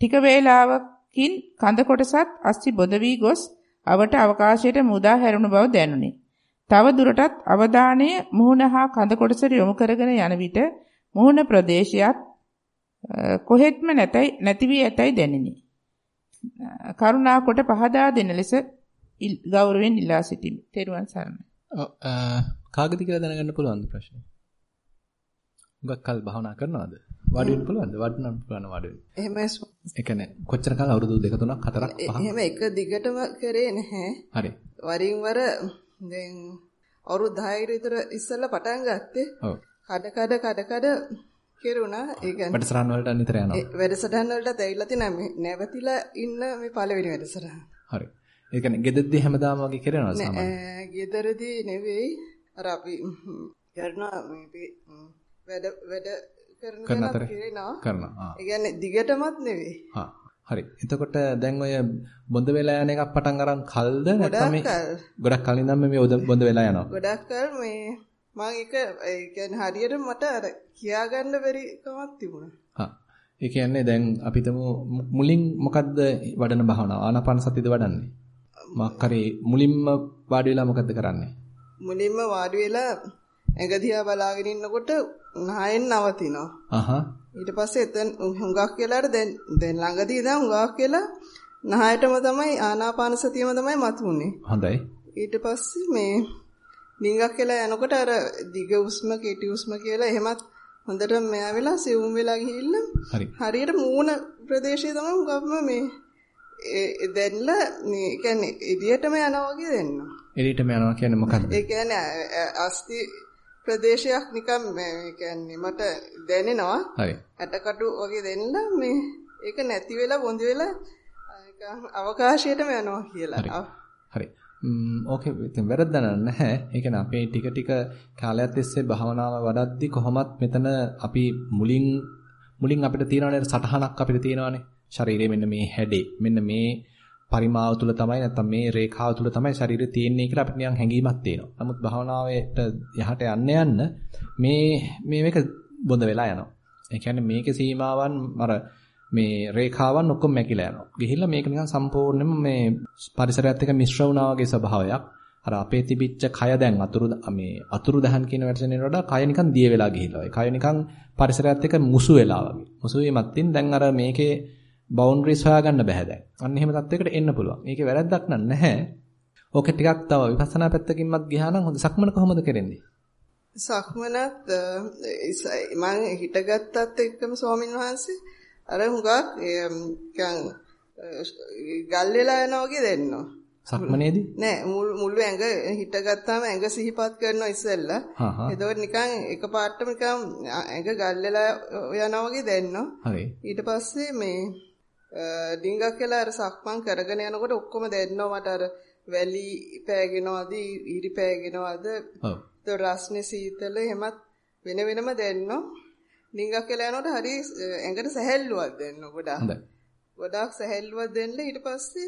ටික වේලාවක් කින් කඳ කොටසත් අස්ති බොද වී ගොස් අවට අවකාශයට මුදා හැරුණු බව දැනුනි. තව දුරටත් අවධානය මුහුණ හා කඳ කොටසට යොමු කරගෙන යන විට මුහුණ ප්‍රදේශයත් කොහෙත්ම නැතයි නැති වී ඇතයි දැනිනි. කරුණා කොට පහදා දෙන ලෙස ගෞරවයෙන් ඉල්ලා සිටිමි. තෙරුවන් සරණයි. ඔව් කාගෙද කියලා දැනගන්න පුළුවන්ද ප්‍රශ්නේ? හුඟක් කල් භාවනා කරනවද? වාඩි වෙන්න පුළුවන්ද? වඩන්න පුළුවන් වාඩි වෙන්න. එහෙමයි. ඒ කියන්නේ කොච්චර කාල අවුරුදු 2 3ක් 4ක් 5ක්? එහෙම එක දිගටම කරේ නැහැ. හරි. වරින් වර දැන් අවුරුදු 10 විතර ඉස්සෙල්ලා පටන් ගත්තේ. ඔව්. කඩ කඩ කඩ කඩ කෙරුණා. ඒ කියන්නේ වැඩසටහන් වලට නිතර යනවා. වැඩසටහන් වලට ඇවිල්ලා තිනා නැවතිලා ඉන්න මේ පළවෙනි වැඩසටහන. හරි. ඒ කියන්නේ ගෙදෙද්දි හැමදාම වගේ කරනවද සාමාන්‍යයෙන්? නෑ ගෙදරදී නෙවෙයි අර අපි කරනවා මේ වැඩ වැඩ කරන අතර කරනවා. කරනවා. ඒ කියන්නේ දිගටමත් නෙවෙයි. හරි. එතකොට දැන් ඔය බොඳ වෙලා යන එකක් පටන් අරන් කල්ද නැත්නම් මේ ගොඩක් කලින් ඉඳන් මේ බොඳ වෙලා යනවා. ගොඩක් කල් මේ මම ඒක ඒ කියන්නේ හරියට මට අර කියාගන්න බැරි කමක් තිබුණා. හා. ඒ කියන්නේ දැන් අපිටම මුලින් මොකද්ද වඩන භාවනාව? ආනාපාන සතියද වඩන්නේ? මොකක් හරි මුලින්ම වාඩි වෙලා මොකද්ද කරන්නේ? මුලින්ම වාඩි වෙලා ඇඟ දිහා බලාගෙන ඉන්නකොට නහයෙන් නවතිනවා. අහහ. ඊට පස්සේ එතන හුඟක් වෙලාට දැන් දැන් ළඟදී ඉඳන් හුඟක් වෙලා නහයටම තමයි ආනාපාන සතියම තමයි මතුනේ. හොඳයි. ඊට පස්සේ මේ ඩිංගක් වෙලා යනකොට අර දිග උස්ම කෙටි උස්ම කියලා එහෙමත් හොඳට මෙයා වෙලා සිවුම් වෙලා ගිහිල්ලා හරි. හරියට මූණ ප්‍රදේශයේ තමයි හුඟක්ම මේ දැන්ලා මේ කියන්නේ එළියටම යනවා වගේ දැනෙනවා. එළියටම යනවා කියන්නේ මොකද්ද? ඒ කියන්නේ අස්ති ප්‍රදේශයක් නිකන් මේ කියන්නේ මට දැනෙනවා. හරි. ඇටකටු වගේ දැනෙලා මේ ඒක නැති වෙලා බොඳ වෙලා අවකාශයටම යනවා කියලා. හරි. ඕකේ ඉතින් වැරද්දක් නැහැ. ඒ කියන්නේ අපේ ටික ටික කාලයක් තිස්සේ භාවනාව වඩද්දි කොහොමත් මෙතන අපි මුලින් මුලින් අපිට තියෙනවනේ සටහනක් අපිට තියෙනවනේ. ශරීරයේ මෙන්න මේ හැඩේ මෙන්න මේ පරිමාව තුල තමයි නැත්නම් මේ රේඛාව තුල තමයි ශරීරය තියෙන්නේ කියලා අපිට නිකන් හැඟීමක් තියෙනවා. නමුත් භාවනාවට යහට යන්න යන්න මේ මේ මේක බොඳ වෙලා යනවා. ඒ කියන්නේ මේකේ සීමාවන් අර මේ රේඛාවන් ඔක්කොම මැකිලා යනවා. ගිහිල්ලා මේක නිකන් සම්පූර්ණයෙන්ම මේ පරිසරයත් එක්ක මිශ්‍ර වුණා වගේ ස්වභාවයක්. අර අපේ තිබිච්ච කය දැන් අතුරු මේ අතුරු දහන් කියන වචනේට වඩා කය නිකන් දිය වෙලා ගිහිල්ලා. ඒ කය නිකන් පරිසරයත් එක්ක මුසු වෙලා වගේ. මුසු වීමත් තින් දැන් අර මේකේ බවුන්ඩරිස් හොයාගන්න බෑ දැන්. අන්න එහෙම තත්යකට එන්න පුළුවන්. මේකේ වැරද්දක් නැහැ. ඕක ටිකක් තව විපස්සනා පැත්තකින්වත් ගියා නම් හොඳ සක්මන කොහොමද කරන්නේ? සක්මනත් මම හිටගත්තත් එක්කම ස්වාමින් වහන්සේ අර හුඟක් නිකන් ගල් වෙලා යනවා වගේ දැනෙනවා. සක්මනේදී? නෑ මුළු ඇඟ හිටගත්තාම ඇඟ සිහිපත් කරනවා ඉස්සෙල්ලා. එතකොට නිකන් එකපාරටම නිකන් ඇඟ ගල් වෙලා යනවා වගේ දැනෙනවා. හරි. ඊට පස්සේ මේ ඩිංගක් කියලා අර සක්මන් කරගෙන යනකොට ඔක්කොම දැනෙනවා මට අර වැලි පෑගෙනවද ඉරි පෑගෙනවද ඔව් ඒතර රස්නේ සීතල එහෙමත් වෙන වෙනම දැනෙනවා ඩිංගක් කියලා යනකොට හරි ඇඟට සැහැල්ලුවක් දැනෙනවා ගොඩාක්. හොඳයි. ගොඩාක් සැහැල්ලුවක් දැනෙලා ඊට පස්සේ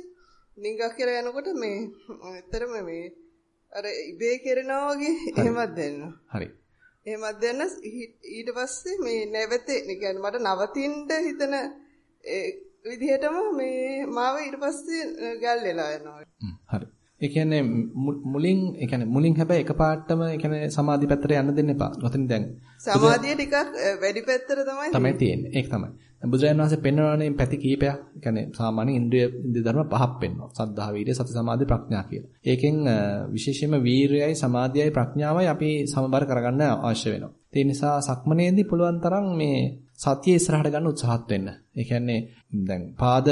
ඩිංගක් කියලා යනකොට මේ ඇත්තරම මේ අර ඉබේ කරනවා වගේ එහෙමත් දැනෙනවා. හරි. එහෙමත් දැන්න ඊට පස්සේ මේ නැවතේ කියන්නේ මට නවතින්න හිතන විදිහටම මේ මාව ඊට පස්සේ ගල් වෙලා යනවා. හරි. ඒ කියන්නේ මුලින් ඒ කියන්නේ මුලින් හැබැයි එකපාරටම ඒ කියන්නේ සමාධි පැත්තට යන්න දෙන්න එපා. ඔතන දැන් සමාධිය ටිකක් වැඩි පැත්තට තමයි තමයි තියෙන්නේ. ඒක තමයි. දැන් බුදුරජාණන් වහන්සේ පෙන්වනවානේ පැති කීපයක්. ඒ කියන්නේ සාමාන්‍ය ඉන්ද්‍රිය ඉන්ද්‍රිය ධර්ම පහක් පෙන්වනවා. සද්ධා, වීර්ය, සති, සමාධි, ප්‍රඥා කියලා. ඒකෙන් විශේෂයෙන්ම වීර්යයයි, සමාධියයි, ප්‍රඥාවයි අපි සමබර කරගන්න අවශ්‍ය වෙනවා. ඒ නිසා සක්මනේදී පුළුවන් තරම් මේ සතිය ඉස්සරහට ගන්න උත්සාහත් වෙන්න. ඒ කියන්නේ දැන් පාද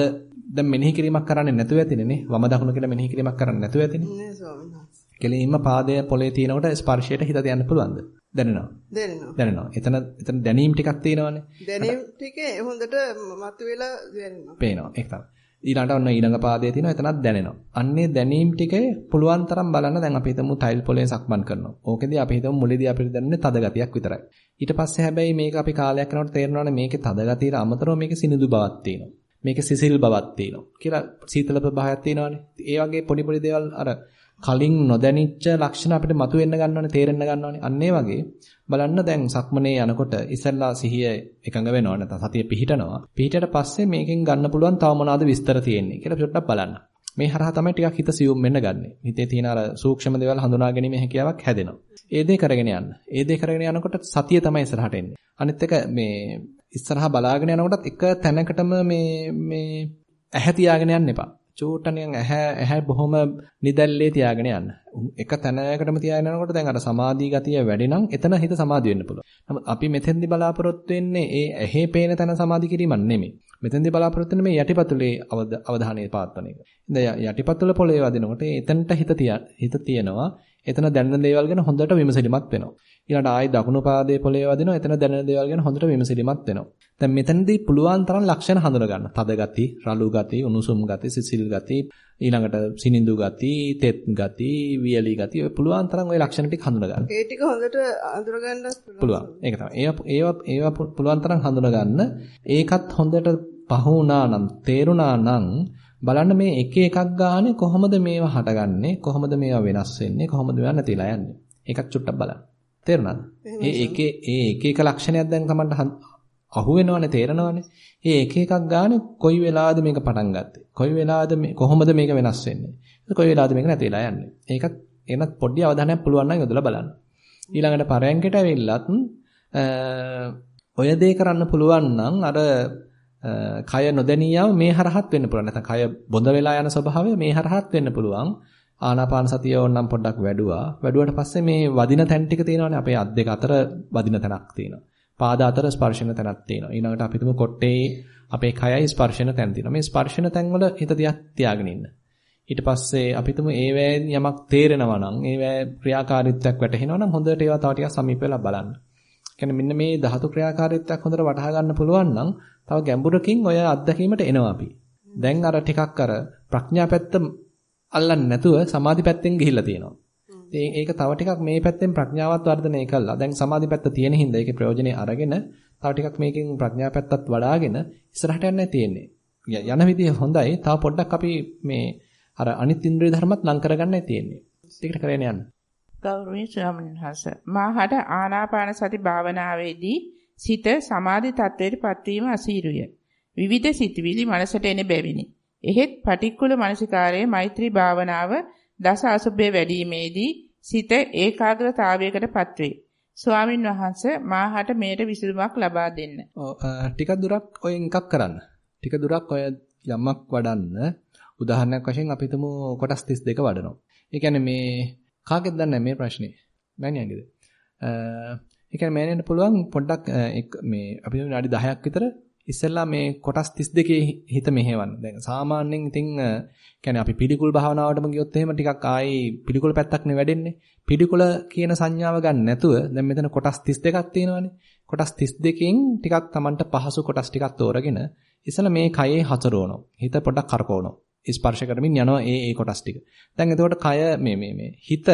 දැන් මෙනෙහි කිරීමක් කරන්නේ නැතුව ඇතිනේ නේ. වම දකුණ කියලා මෙනෙහි කිරීමක් කරන්නේ නැතුව ඇතිනේ. නෑ ස්වාමීන් වහන්සේ. කෙලින්ම පාදය පොළේ තියෙනකොට ස්පර්ශයට හිත තියන්න පුළුවන්ද? දැනෙනවා. දැනෙනවා. දැනෙනවා. එතන එතන දැනීම් ටිකක් තියෙනවානේ. දැනීම් ටිකේ හොඳට මතුවෙලා දැනෙනවා. පේනවා. ඒක තමයි. ඊළඟට ඔන්න ඊළඟ පාදයේ තියෙනවා එතනත් දැනෙනවා. අන්නේ දැනීම් ටිකේ පුළුවන් තරම් බලන්න දැන් අපි හිතමු ටයිල් පොලේ සක්මන් කරනවා. ඕකෙදී අපි හිතමු මුලදී අපිට දැනෙන්නේ තද ගතියක් විතරයි. ඊට පස්සේ හැබැයි මේක අපි කාලයක් යනකොට තේරෙනවානේ මේකේ තද ගතියට අමතරව මේකේ සිනිඳු බවක් තියෙනවා. මේකේ සිසිල් බවක් තියෙනවා. කියලා සීතල ප්‍රභාවයක් තියෙනවානේ. ඒ වගේ පොඩි පොඩි දේවල් අර කලින් නොදැනිච්ච ලක්ෂණ අපිට මතුවෙන්න ගන්නවනේ තේරෙන්න ගන්නවනේ. අන්න වගේ බලන්න දැන් සක්මනේ යනකොට ඉස්සෙල්ලා සිහිය එකඟ වෙනවා නැත්නම් සතිය පිහිටනවා. පිහිටට පස්සේ මේකෙන් ගන්න පුළුවන් තව මොනවාද විස්තර තියෙන්නේ කියලා පොඩ්ඩක් බලන්න. මේ හරහා තමයි ටිකක් හිත සියුම් වෙන්න ගන්නෙ. හිතේ තියෙන අර සූක්ෂම දේවල් හඳුනා ගැනීමේ හැකියාවක් හැදෙනවා. ඒ දේ කරගෙන යන්න. ඒ දේ කරගෙන යනකොට සතිය තමයි ඉස්සරහට එන්නේ. අනිත් එක මේ ඉස්සරහා බලාගෙන යනකොටත් එක තැනකටම මේ මේ ඇහැ තියාගෙන යන්න එපා. චූට්ට නිකන් ඇහැ ඇහැ බොහොම නිදැල්ලේ තියාගෙන යන්න. එක තැනකටම තියාගෙන යනකොට දැන් අර සමාධී ගතිය වැඩි නම් එතන හිත සමාධි වෙන්න පුළුවන්. නමුත් අපි මෙතෙන්දි බලාපොරොත්තු වෙන්නේ ඒ ඇහි පේන තැන සමාධි කිරීමක් නෙමෙයි. මෙතෙන්දි බලාපොරොත්තු වෙන්නේ මේ යටිපතුලේ අවධානය පාත්වන එක. ඉතින් යටිපතුල පොළවේ වදිනකොට එතනට හිත හිත තියනවා. එතන දැනෙන දේවල් ගැන හොඳට විමසිලිමත් වෙනවා. ඊළඟට ආයි දකුණු පාදයේ පොළවේ වදිනවා. එතන දැනෙන දේවල් ගැන හොඳට විමසිලිමත් වෙනවා. දැන් මෙතනදී පුළුවන් තරම් ලක්ෂණ හඳුන ගන්න. තද ගති, රළු ගති, උණුසුම් ගති, සිසිල් ගති, ඊළඟට සිනිඳු ගති, තෙත් ගති, වියලි ගති ඔය පුළුවන් තරම් ওই ලක්ෂණ ටික හඳුන ගන්න. ඒ ටික හොඳට හඳුන ගන්නත් පුළුවන්. ඒක තමයි. ඒවා ඒවා පුළුවන් තරම් හඳුන ගන්න. ඒකත් හොඳට පහ වුණා නම්, තේරුණා නම් බලන්න මේ එක එකක් ගානේ කොහොමද මේවා හටගන්නේ කොහොමද මේවා වෙනස් වෙන්නේ කොහොමද මේවා නැතිලා යන්නේ ඒකත් චුට්ටක් බලන්න තේරුණාද? ඒ එකේ ඒ එක එක ලක්ෂණයක් දැන් තමයි අහු වෙනවනේ තේරෙනවනේ. ඒ එක එකක් ගානේ කොයි වෙලාවද මේක පටන් ගත්තේ? කොයි වෙලාවද මේ කොහොමද මේක වෙනස් වෙන්නේ? කොයි වෙලාවද මේක නැතිලා යන්නේ? ඒකත් එනත් පොඩි අවධානයක් පුළුවන් නම් යොදලා බලන්න. ඊළඟට පරයන්කට ඇවිල්ලත් ඔය දේ කරන්න පුළුවන් නම් අර කය නොදැනියාම මේ හරහත් වෙන්න පුළුවන්. නැත්නම් කය බොඳ වෙලා යන ස්වභාවය මේ හරහත් වෙන්න පුළුවන්. ආනාපාන සතිය ඕනනම් පොඩ්ඩක් වැඩුවා. වැඩුවට පස්සේ මේ වදින තැන් ටික තියෙනවානේ අපේ අත් දෙක අතර වදින තැනක් තියෙනවා. පාද අතර ස්පර්ශන තැනක් තියෙනවා. ඊළඟට අපි තුමු කොට්ටේ අපේ කයයි ස්පර්ශන තැන් තියෙනවා. මේ ස්පර්ශන තැන් වල හිත තියාගෙන ඉන්න. ඊට පස්සේ අපි තුමු ඒවැයෙන් යමක් තේරෙනවා නම් ඒවැය ක්‍රියාකාරීත්වයක් වැටහෙනවා නම් හොඳට ඒවා තව ටිකක් සමීප වෙලා බලන්න. කියන්නේ මෙන්න මේ ධාතු ක්‍රියාකාරීත්වයක් හොඳට වටහා ගන්න පුළුවන් නම් තව ගැඹුරකින් ඔය අත්දැකීමට එනවා අපි. දැන් අර ටිකක් අර ප්‍රඥා පැත්ත අල්ලන්නේ නැතුව සමාධි පැත්තෙන් ගිහිල්ලා තියෙනවා. ඉතින් ඒක තව ටිකක් මේ පැත්තෙන් ප්‍රඥාවත් වර්ධනය කළා. දැන් සමාධි පැත්ත තියෙන හින්දා ඒකේ ප්‍රයෝජනේ අරගෙන තව ටිකක් මේකෙන් ප්‍රඥා පැත්තත් වඩාගෙන ඉස්සරහට යන්න තියෙන්නේ. යන විදිය හොඳයි. තව පොඩ්ඩක් අපි මේ අර අනිත් ඉන්ද්‍රිය ධර්මත් ලං කරගන්නයි තියෙන්නේ. ඒකට කරගෙන යන්න. ගෞරවනීය ස්වාමීන් වහන්සේ මාහට ආනාපාන සති භාවනාවේදී සිත සමාධි තත්වයට පත්වීම අසීරුය. විවිධ සිතුවිලි මනසට එන බැවිනි. එහෙත් පටික්කුල මනසිකාරයේ මෛත්‍රී භාවනාව දස අසුභය වැඩිීමේදී සිත ඒකාග්‍රතාවයකට පත්වේ. ස්වාමින් වහන්සේ මාහට මේට විසඳුමක් ලබා දෙන්න. ටික දුරක් ඔය එකක් කරන්න. ටික දුරක් ඔය යමක් වඩන්න. උදාහරණයක් වශයෙන් අපි හිතමු කොටස් 32 වඩනවා. ඒ කියන්නේ මේ කාගෙද දන්නේ මේ ප්‍රශ්නේ? මෑණියන්ගේද? ඒ කියන්නේ මෑණියන්ට පුළුවන් පොඩ්ඩක් මේ අපි විනාඩි 10ක් විතර ඉස්සෙල්ලා මේ කොටස් 32 හිත මෙහෙවන්න. දැන් සාමාන්‍යයෙන් ඉතින් කියන්නේ අපි පිළිකුල් භාවනාවටම ගියොත් එහෙම ටිකක් ආයි පිළිකුල් පැත්තක් නේ වැඩෙන්නේ. පිළිකුල කියන සංඥාව ගන්න නැතුව දැන් මෙතන කොටස් 32ක් තියෙනවානේ. කොටස් 32කින් ටිකක් Tamanට පහසු කොටස් ටිකක් තෝරගෙන ඉස්සෙල්ලා මේ කයේ හතරවනවා. හිත පොඩ්ඩක් කරකවනවා. ස්පර්ශ කරමින් යනවා ඒ ඒ කොටස් ටික. දැන් එතකොට කය මේ මේ මේ හිත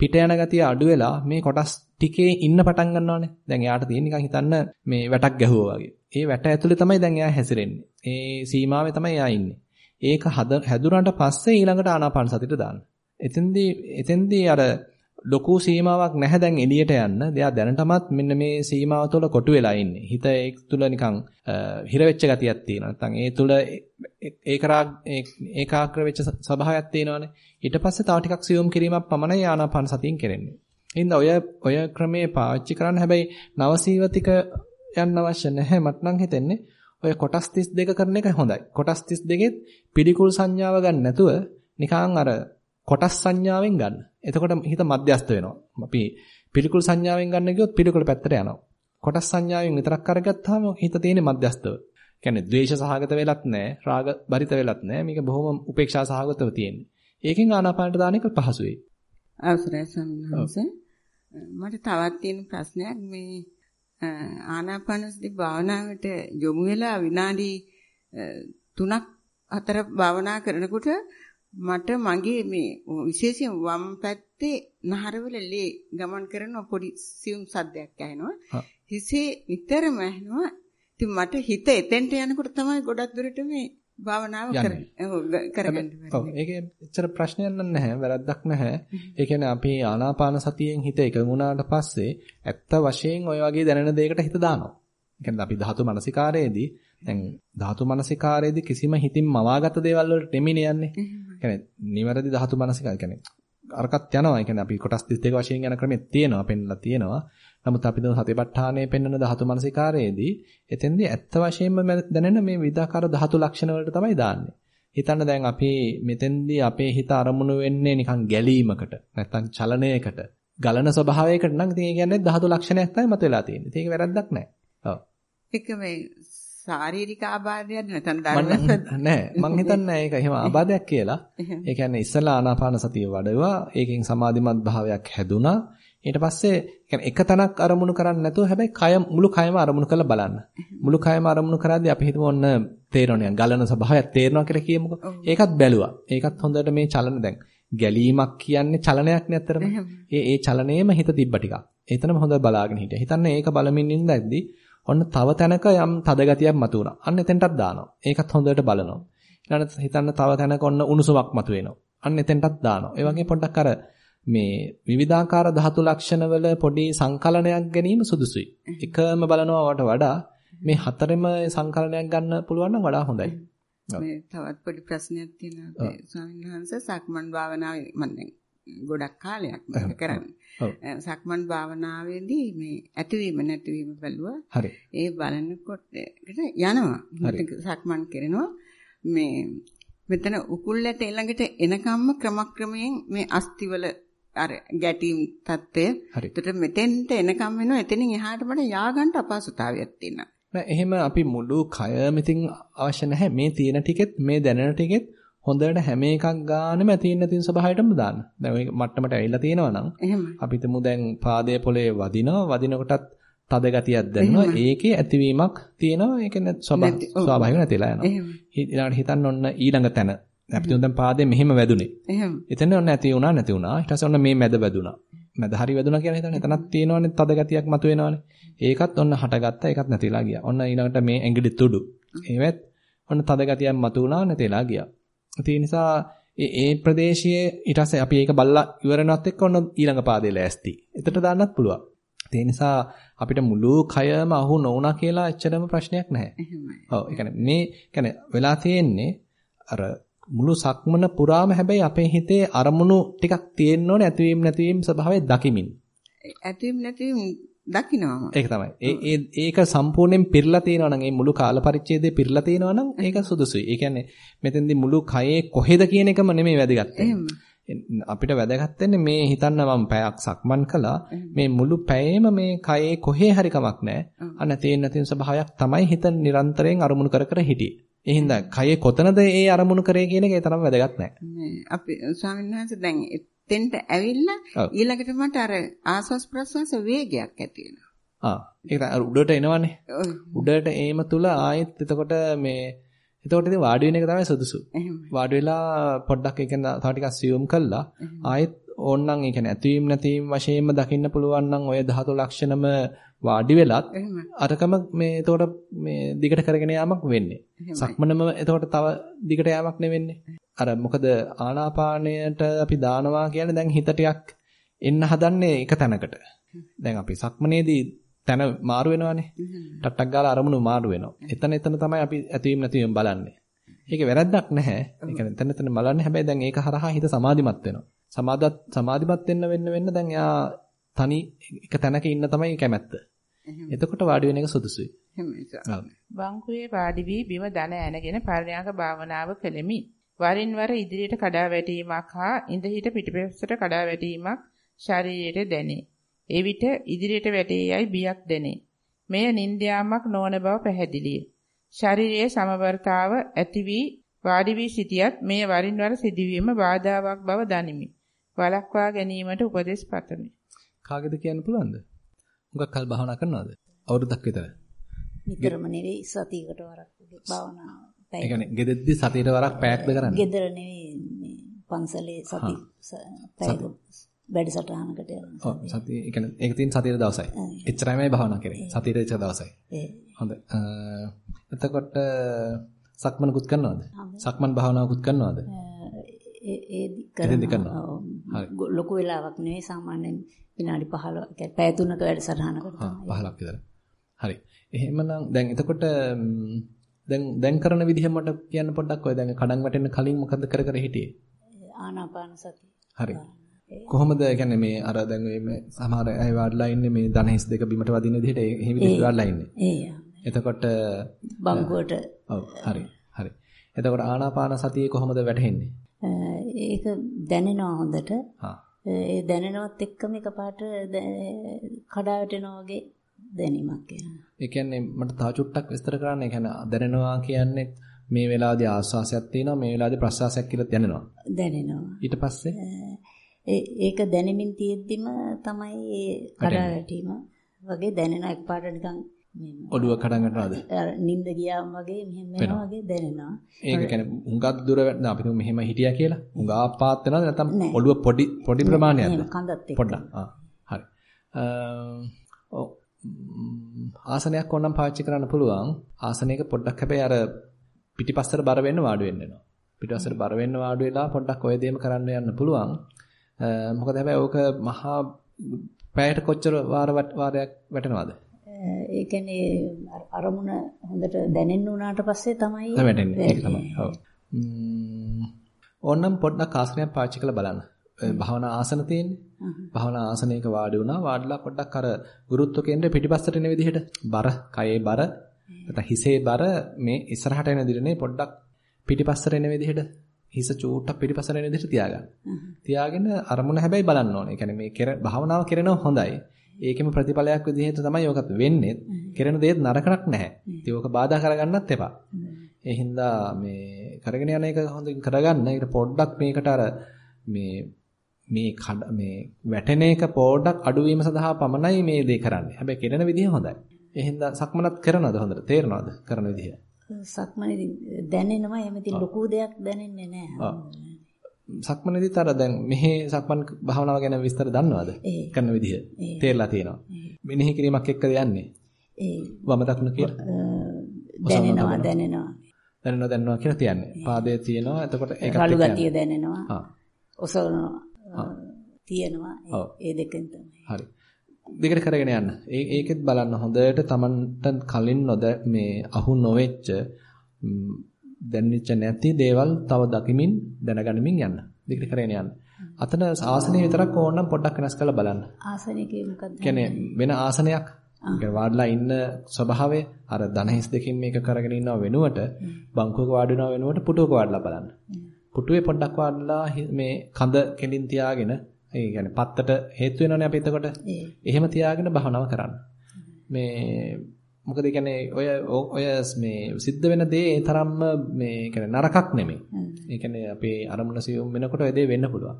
පිට යන ගතිය අඩු වෙලා මේ කොටස් ටිකේ ඉන්න පටන් ගන්නවානේ. දැන් එයාට තියෙන නිකන් හිතන්න මේ වැටක් ගැහුවා වගේ. ඒ වැට ඇතුලේ තමයි දැන් එයා හැසිරෙන්නේ. ඒ සීමාවේ තමයි එයා ඉන්නේ. ඒක හැදුනට පස්සේ ඊළඟට ආනාපාන සතියට දාන්න. එතෙන්දී එතෙන්දී අර ලොකු සීමාවක් නැහැ දැන් එළියට යන්න. එයා දැනටමත් මෙන්න මේ සීමාව තුළ කොටු වෙලා ඉන්නේ. හිත ඒක තුළ නිකන් හිර වෙච්ච ගතියක් තියෙනවා. නැත්නම් ඒ තුළ ඒකරා ඒකාග්‍ර වෙච්ච ස්වභාවයක් තියෙනවානේ. ඊට පස්සේ තව ටිකක් සියුම් කිරීමක් පමණයි ආනාපාන සතියෙන් කරන්නේ. එහෙනම් ඔය ඔය ක්‍රමේ පාවිච්චි කරන්න හැබැයි නවසීවතික යන්න අවශ්‍ය නැහැ. මට නම් හිතෙන්නේ ඔය කොටස් 32 කරන එක හොඳයි. කොටස් 32 පිළිකුල් සංඥාව ගන්න නැතුව නිකන් අර කොටස් සංඥාවෙන් ගන්න. එතකොට හිත මධ්‍යස්ත වෙනවා. අපි පිළිකුල් සංඥාවෙන් ගන්න ගියොත් පිළිකුල් පැත්තට යනවා. කොටස් සංඥාවෙන් විතරක් අරගත්තාම හිත තියෙන්නේ මධ්‍යස්තව. කියන්නේ ද්වේෂ සහගත වෙලත් නැහැ, රාග බරිත වෙලත් නැහැ. මේක බොහොම උපේක්ෂා සහගතව තියෙන්නේ. ඒකෙන් ආනාපානට දාන එක පහසුයි. අවසරයි සම්හංශ. මට තවත් තියෙන ප්‍රශ්නයක් මේ ආනාපානසති භාවනාවට යොමු වෙලා විනාඩි 3ක් 4 භාවනා කරනකොට මට මගේ මේ විශේෂයෙන් වම් පැත්තේ නහරවල ලේ ගමන් කරන පොඩි සියුම් සද්දයක් ඇහෙනවා. හිසේ නිතරම ඇහෙනවා. ඉතින් මට හිත එතෙන්ට යනකොට තමයි ගොඩක් දුරට මේ භාවනාව කරගන්න ඔව් ඒකේ එච්චර ප්‍රශ්නයක් නැහැ වැරද්දක් නැහැ. ඒ කියන්නේ අපි ආනාපාන සතියෙන් හිත එකඟුණාට පස්සේ ඇත්ත වශයෙන් ওই වගේ දැනෙන දෙයකට හිත දානවා. ඒ කියන්නේ අපි ධාතු මනසිකාරයේදී දැන් ධාතු මනසිකාරයේදී කිසිම හිතින් මවාගත දේවල් වලට නෙමෙයි යන්නේ. කියන්නේ නිවැරදි ධාතු මනසිකාරය කියන්නේ අරකට යනවා. ඒ කියන්නේ අපි කොටස් 32 වශයෙන් යන ක්‍රමෙත් තියෙනවා, පෙන්නලා තියෙනවා. නමුත් අපි දුන සතිපට්ඨානයේ පෙන්වන ධාතු මනසිකාරයේදී එතෙන්දී ඇත්ත වශයෙන්ම දැනෙන මේ විවිධාකාර ධාතු ලක්ෂණ වලට තමයි දාන්නේ. හිතන්න දැන් අපි මෙතෙන්දී අපේ හිත අරමුණු වෙන්නේ නිකන් ගැලීමකට නැත්නම් චලනයකට ගලන ස්වභාවයකට නම් ඉතින් ඒ කියන්නේ ධාතු ලක්ෂණයක් තමයි මතුවලා තියෙන්නේ. ඒක වැරද්දක් නෑ. ඔව්. ඒක මේ ශාරීරික ආබාධයක් නැත්නම් දරුවක් නෑ මං හිතන්නේ ඒක එහෙම ආබාධයක් කියලා. ඒ කියන්නේ ඉස්සලා ආනාපාන සතිය වඩුවා ඒකෙන් සමාධිමත් භාවයක් හැදුනා. ඊට පස්සේ කියන්නේ එක තැනක් අරමුණු කරන්නේ නැතුව හැබැයි කය මුළු කයම අරමුණු කරලා බලන්න. මුළු කයම අරමුණු කරද්දී අපි හිතමු ඔන්න තේරෙනවා ගලන ස්වභාවයක් තේරෙනවා කියලා කියමුකෝ. ඒකත් බැලුවා. ඒකත් හොඳට මේ චලන දැන් ගැලීමක් කියන්නේ චලනයක් නේ. ඒ ඒ චලනයේම හිත තිබ්බ ටිකක්. එතනම හොඳ බලාගෙන හිටියා. හිතන්නේ ඒක බලමින් ඉඳද්දී ඔන්න තව තැනක යම් තදගතියක් මතුවුණා. අන්න එතෙන්ටත් දානවා. ඒකත් හොඳට බලනවා. ඊළඟට හිතන්න තව තැනක ඔන්න උණුසුමක් මතුවෙනවා. අන්න එතෙන්ටත් දානවා. ඒ වගේ පොඩ්ඩක් අර මේ විවිධාකාර ධාතු ලක්ෂණවල පොඩි සංකලනයක් ගැනීම සුදුසුයි. එකම බලනවාට වඩා මේ හතරෙම සංකලනයක් ගන්න පුළුවන් නම් වඩා හොඳයි. මේ තවත් පොඩි ප්‍රශ්නයක් තියෙනවා ස්වාමීන් වහන්සේ සක්මන් භාවනාවේ මම දැන් ගොඩක් කාලයක් මේක කරන්නේ. සක්මන් භාවනාවේදී මේ ඇතිවීම නැතිවීම බැලුවා. හරි. ඒ බලනකොට යනවා. සක්මන් කරනවා. මේ මෙතන උකුල් ඇට ළඟට එනකම්ම ක්‍රමක්‍රමයෙන් මේ අස්තිවල අර ගැටීම් தත්ත්වය. එතකොට මෙතෙන්ට එනකම් වෙනවා එතනින් එහාට මට යආගන්න අපහසුතාවයක් තියෙනවා. නෑ එහෙම අපි මුළු කයම ඉතින් අවශ්‍ය නැහැ. මේ තියෙන ටිකෙත් මේ දැනෙන ටිකෙත් හොඳට හැම එකක් ගානෙම තියෙන තියෙන ස්වභාවයටම දාන්න. දැන් ඔය මට්ටමට ඇවිල්ලා තියෙනවා නම් අපි හිතමු දැන් පාදයේ පොළේ වදිනවා. වදිනකොටත් තද ගතියක් දැනෙනවා. ඒකේ ඇතිවීමක් තියෙනවා. ඒක ස්වභාවික නැතිලා යනවා. ඊළඟට හිතන්න ඔන්න ඊළඟ තැන අපි දැන් පාදේ මෙහෙම වැදුනේ. එහෙම. එතන ඔන්න ඇති වුණා නැති වුණා. ඊට පස්සේ ඔන්න මේ මැද වැදුනා. මැද හරි වැදුනා කියලා හිතන්න. එතනක් තියෙනවනේ තද ගතියක් මතුවෙනවනේ. ඒකත් ඔන්න හටගත්තා. ඒකත් නැතිලා ගියා. ඔන්න ඊළඟට මේ ඇඟිලි තුඩු. ඒවත් ඔන්න තද ගතියක් මතුවුණා නැතිලා ගියා. ඒ නිසා ඒ ප්‍රදේශයේ ඊට පස්සේ අපි ඒක බල්ලා ඉවරනවත් එක්ක ඔන්න ඊළඟ පාදේ ලෑස්ති. එතට දාන්නත් පුළුවන්. ඒ නිසා අපිට මුළු කයම අහු නොවුනා කියලා එච්චරම ප්‍රශ්නයක් නැහැ. එහෙමයි. ඔව් ඒ කියන්නේ මේ කියන්නේ වෙලා තියෙන්නේ අර මුළු සක්මන පුරාම හැබැයි අපේ හිතේ අරමුණු ටිකක් තියෙන්න ඕනේ ඇතිවීම නැතිවීම ස්වභාවය දකිමින්. ඇතිවීම නැතිවීම දකින්නම. ඒක තමයි. ඒ ඒක සම්පූර්ණයෙන් පිරලා තියෙනවා නම් ඒ මුළු කාල පරිච්ඡේදයේ පිරලා තියෙනවා නම් ඒක සුදුසුයි. ඒ කියන්නේ මෙතෙන්දී මුළු කයේ කොහෙද කියන එකම නෙමෙයි වැදගත්. අපිට වැදගත් මේ හිතන්න මම පැයක් සක්මන් කළා මේ මුළු පැයේම මේ කයේ කොහේ හරි කමක් නැහැ අන්න තේින්න නැතින ස්වභාවයක් තමයි හිත නිරන්තරයෙන් අරමුණු කර කර හිටියේ ඒ හින්දා කයේ කොතනද ඒ අරමුණු කරේ කියන එක ඒ තරම් වැදගත් නැහැ අපි ස්වාමීන් වහන්සේ දැන් එතෙන්ට ඇවිල්ලා ඊළඟට මට අර ආස්වාස් ප්‍රස්වාස වේගයක් ඇති වෙනවා. ආ ඒක උඩට එනවනේ. උඩට ඒම තුල ආයෙත් එතකොට මේ එතකොට ඉතින් වාඩි වෙන එක තමයි සුදුසු. වාඩි වෙලා පොඩ්ඩක් ඒ කියන්නේ තව ටිකක් සියුම් කළා. ආයෙත් ඕන්නම් ඒ කියන්නේ ඇතවීම නැතිවීම වශයෙන්ම දකින්න පුළුවන් නම් ඔය ධාතු ලක්ෂණම වාඩි වෙලත් අරකම මේ එතකොට මේ දිගට කරගෙන යාමක් වෙන්නේ. සක්මනම එතකොට තව දිගට යාමක් නෙවෙන්නේ. අර මොකද ආනාපානයට අපි දානවා කියන්නේ දැන් හිත ටිකක් එන්න හදන්නේ එක තැනකට. දැන් අපි සක්මනේදී තන මාරු වෙනවනේ. ටට්ටක් ගාලා අරමුණු මාරු වෙනවා. එතන එතන තමයි අපි ඇතවීම නැතිවීම බලන්නේ. ඒකේ වැරද්දක් නැහැ. ඒ කියන්නේ එතන එතන බලන්නේ හැබැයි දැන් ඒක හරහා හිත සමාධිමත් වෙනවා. සමාදත් සමාධිමත් වෙන්න වෙන්න වෙන්න දැන් එයා තනි එක තැනක ඉන්න තමයි කැමැත්ත. එතකොට වාඩි වෙන එක සුදුසුයි. බංකුවේ වාඩි වී බිම දන ඇනගෙන පරණ්‍යාක භාවනාව කෙලෙමි. වරින් වර ඉදිරියට කඩා වැටීමක් හා ඉඳ හිට පිටිපස්සට කඩා වැටීමක් ශරීරයට දැනේ. එවිට ඉදිරියට වැටේ යයි බියක් දැනේ. මෙය නින්දයාමක් නොවන බව පැහැදිලිය. ශරීරයේ සමබරතාව ඇති වී වාඩි වී සිටියත් මේ වරින් වර සිදුවීම බාධාවක් බව දනිමි. වළක්වා ගැනීමට උපදෙස් පතමි. කාගෙද කියන්න පුළුවන්ද? මුගක් කල් භාවනා කරනවද? අවුරුද්දක් විතර. නිතරම නෙවෙයි සතියකට වරක් භාවනා. ඒ කියන්නේ ගෙදෙද්දි සතියට වරක් පැයක්ද කරන්නේ? ගෙදර නෙවෙයි පන්සලේ සති පැයක වැඩසටහනකට යනවා. ඔව් සතිය ඒ කියන්නේ ඒක තියෙන සතියේ දවසයි. එච්චරමයි භාවනා කරේ. සතියේ ඉච්ච දවසයි. හොඳයි. එතකොට සක්මනකුත් කරනවද? සක්මන් භාවනාවකුත් කරනවද? ඒ කරනවා. ලොකු වෙලාවක් නෙවෙයි සාමාන්‍යයෙන් විනාඩි 15 කියන්නේ පැය 3ක වැඩසටහනකට තමයි. 15ක් විතර. හරි. එහෙමනම් දැන් එතකොට දැන් දැන් කරන විදිහ මට කියන්න පොඩ්ඩක් ඔය දැන් කඩන් වැටෙන්න කලින් මොකද්ද කර කර හිටියේ? ආනාපාන සතිය. හරි. කොහොමද කියන්නේ මේ අර දැන් මේ සමහර අය වාඩිලා ඉන්නේ මේ ධනහිස් දෙක බිමට වදින විදිහට එහෙම විදිහට වාඩිලා ඉන්නේ. ඒ එතකොට බංකුවට ඔව් හරි. හරි. එතකොට ආනාපාන සතිය කොහොමද වැටහෙන්නේ? ඒක දැනෙනවා හොඳට. ඒ දැනෙනවත් එක්කම එකපාරට කඩා වැටෙනවා වගේ දැනීමක් එනවා. ඒ කියන්නේ මට තව චුට්ටක් විස්තර කරන්න. ඒ කියන්නේ දැනෙනවා කියන්නේ මේ වෙලාවේදී ආස්වාසයක් තියෙනවා මේ වෙලාවේදී ප්‍රසවාසයක් කියලා දැනෙනවා. දැනෙනවා. ඊට පස්සේ ඒක දැනෙමින් තියෙද්දිම තමයි ඒ කඩා වැටීම වගේ දැනෙන එකපාරට නිකන් මෙන්න ඔළුව කඩන් වැටෙනවද? අර නිින්ද ගියාම වගේ මෙහෙම වෙනවා වගේ දැනෙනවා. ඒක කියන්නේ හුඟක් දුර වැටෙන අපි තුමු මෙහෙම හිටියා කියලා. හුඟා පාත් වෙනවද නැත්නම් නෑ. ඔළුව පොඩි පොඩි ප්‍රමාණයක්ද? කඳත් එක්ක. පොඩ්ඩක්. ආ හරි. ආසනයක් ඕනනම් පාවිච්චි කරන්න පුළුවන්. ආසනයක පොඩ්ඩක් හැබැයි අර පිටිපස්සට බර වෙන්න වාඩි වෙන්න වෙනවා. පිටිපස්සට බර වෙන්න වාඩි වෙලා පොඩ්ඩක් ඔය දෙයම කරන්න යන්න පුළුවන්. මොකද හැබැයි ඕක මහා පැයට කොච්චර වාර වාරයක් වැටෙනවද? ඒ කියන්නේ අර- අරමුණ හොඳට දැනෙන්න උනාට පස්සේ තමයි වැටෙන්නේ. ඒක තමයි. ඔව්. ම්ම්, ඕනනම් පොඩ්ඩක් ආසනයක් පාවිච්චි කරලා බලන්න. භාවනා ආසන තියෙන්නේ. භාවනා ආසනයක වාඩි වුණා. වාඩිලා පොඩ්ඩක් අර ගුරුත්ව කේන්ද්‍රය පිටිපස්සට එන විදිහට බර, කයේ බර, නැත්නම් හිසේ බර මේ ඉස්සරහට එන විදිහනේ පොඩ්ඩක් පිටිපස්සට එන විදිහට හිස චූට්ටක් පිටිපස්සට එන විදිහට තියාගන්න. තියාගෙන අරමුණ හැබැයි බලන්න ඕනේ. ඒ කියන්නේ මේ කෙර භාවනාව කරනව හොඳයි. ඒකෙම ප්‍රතිඵලයක් විදිහට තමයි ඔකත් වෙන්නේ. කෙරෙන දේත් නරකක් නැහැ. ඉතින් ඕක බාධා කරගන්නත් එපා. ඒ හින්දා මේ කරගෙන යන එක හොඳින් කරගන්න. ඒකට පොඩ්ඩක් මේකට අර මේ මේ මේ වැටෙන එක පොඩ්ඩක් අඩුවීම සඳහා පමණයි මේ දේ කරන්නේ. හැබැයි කෙරෙන විදිහ හොඳයි. ඒ හින්දා සක්මනත් කරනවද හොඳට? තේරෙනවද කරන විදිහ? සක්මනේදී දැනෙනවා එහෙම ඉතින් ලොකු දෙයක් දැනෙන්නේ නැහැ. සක්මනේදීත් අර දැන් මෙහි සක්මන් භාවනාව ගැන විස්තර දන්නවද? කරන විදිහ. තේරලා තියෙනවා. මෙනෙහි කිරීමක් එක්කද යන්නේ? ඒ වම දකුණ කියලා. දැනෙනවා දැනෙනවා. දැනනවා දැනනවා කියලා තියන්නේ. පාදයේ තියෙනවා. එතකොට ඒකත් රළු එක්ක ගතිය යනවා. දැනෙනවා. ආ. ඔසවනවා. තියෙනවා. ඒ- දෙකෙන් තමයි. හරි. දෙකට කරගෙන යන්න. ඒකෙත් බලන්න හොඳට Tamanට කලින් නොද මේ අහු නොවෙච්ච දැනෙච්ච නැති දේවල් තව දකිමින් දැනගනිමින් යන්න. දෙකට කරගෙන යන්න. අතන ආසනය විතරක් ඕනනම් පොඩ්ඩක් වෙනස් කරලා බලන්න. මොකක්ද? කියන්නේ වෙන ආසනයක් කියන්නේ වාඩිලා ඉන්න ස්වභාවය අර ධනහිස් දෙකකින් මේක කරගෙන ඉන්නව වෙනුවට බංකුවක වාඩි වෙනව වෙනුවට පුටුවක වාඩිලා බලන්න. පුටුවේ පොඩ්ඩක් වාඩිලා මේ කඳ කෙලින් තියාගෙන ඒ කියන්නේ පත්තට හේතු වෙනවනේ අපි එතකොට. ඒ. එහෙම තියාගෙන භවනාව කරන්න. මේ මොකද ඒ කියන්නේ ඔය ඔය මේ සිද්ධ වෙන දේ ඒ තරම්ම මේ කියන්නේ නරකක් නෙමෙයි. ඒ කියන්නේ අපේ අරමුණ සියුම් වෙනකොට ඔය දේ වෙන්න පුළුවන්.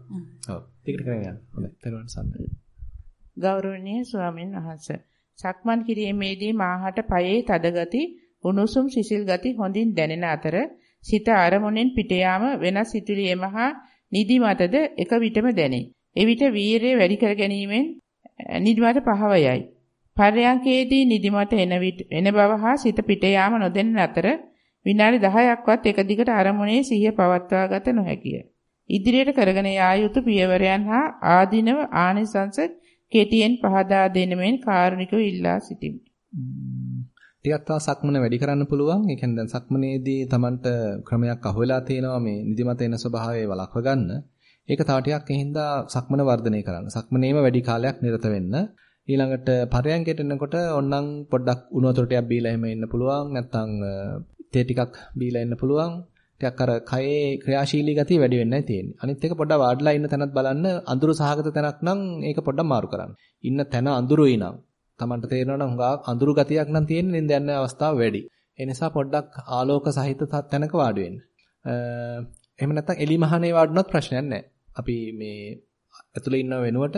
ඔව්. ටිකට කරගෙන යන්න. හොඳයි. තේරුවන් සම්මත. ගෞරවනීය ස්වාමීන් වහන්සේ සක්මන් කිරීමේදී මාහට පයේ තද ගති උණුසුම් සිසිල් ගති හොඳින් දැනෙන අතර සිත අරමුණෙන් පිට යාම වෙනස් සිතුවිලි එමහා නිදිමතද එක විටම දැනේ. එවිට වීරිය වැඩි කර ගැනීමෙන් නිදිමත පහව යයි. පර්යංකේදී නිදිමත එන විට එන බව හා සිත පිට යාම නොදැනෙන අතර විනාඩි 10ක්වත් එක දිගට අරමුණේ සිහිය පවත්වා ගත නොහැකිය. ඉදිරියට කරගෙන යා යුතු පියවරයන් හා ආධිනව ආනිසංස කෙටියෙන් පහදා දෙනමෙන් කාරුණිකව ඉල්ලා සිටිමි. ටිකක් තව සක්මන වැඩි කරන්න පුළුවන්. ඒ කියන්නේ දැන් සක්මනේදී Tamanට ක්‍රමයක් අහුවෙලා තියෙනවා මේ නිදිමත එන ස්වභාවය වළක්ව ගන්න. ඒක තව ටිකක් එහින්දා සක්මන වර්ධනය කරන්න. සක්මනේම වැඩි කාලයක් නිරත වෙන්න. ඊළඟට පරයන්කයට එනකොට ඕන්නම් පොඩ්ඩක් උණු වතුර ටිකක් බීලා එහෙම ඉන්න පුළුවන්. නැත්නම් තේ ටිකක් බීලා ඉන්න පුළුවන්. ටිකක් අර කයේ ක්‍රියාශීලී ගතිය වැඩි වෙන්නයි තියෙන්නේ. අනිත් එක පොඩ්ඩක් වාඩිලා ඉන්න තැනත් බලන්න අඳුරු සහගත තැනක් නම් ඒක පොඩ්ඩක් මාරු කරන්න. ඉන්න තැන අඳුරුයි නම් Tamanට තේරෙනවා නම් හුඟා අඳුරු ගතියක් නම් තියෙන නින්ද යන අවස්ථාව වැඩි. ඒ නිසා පොඩ්ඩක් ආලෝක සහිත ත- තැනක වාඩි වෙන්න. අ, එහෙම නැත්නම් එලි මහනේ වාඩුණත් ප්‍රශ්නයක් නැහැ. අපි මේ ඇතුලේ ඉන්න වෙනුවට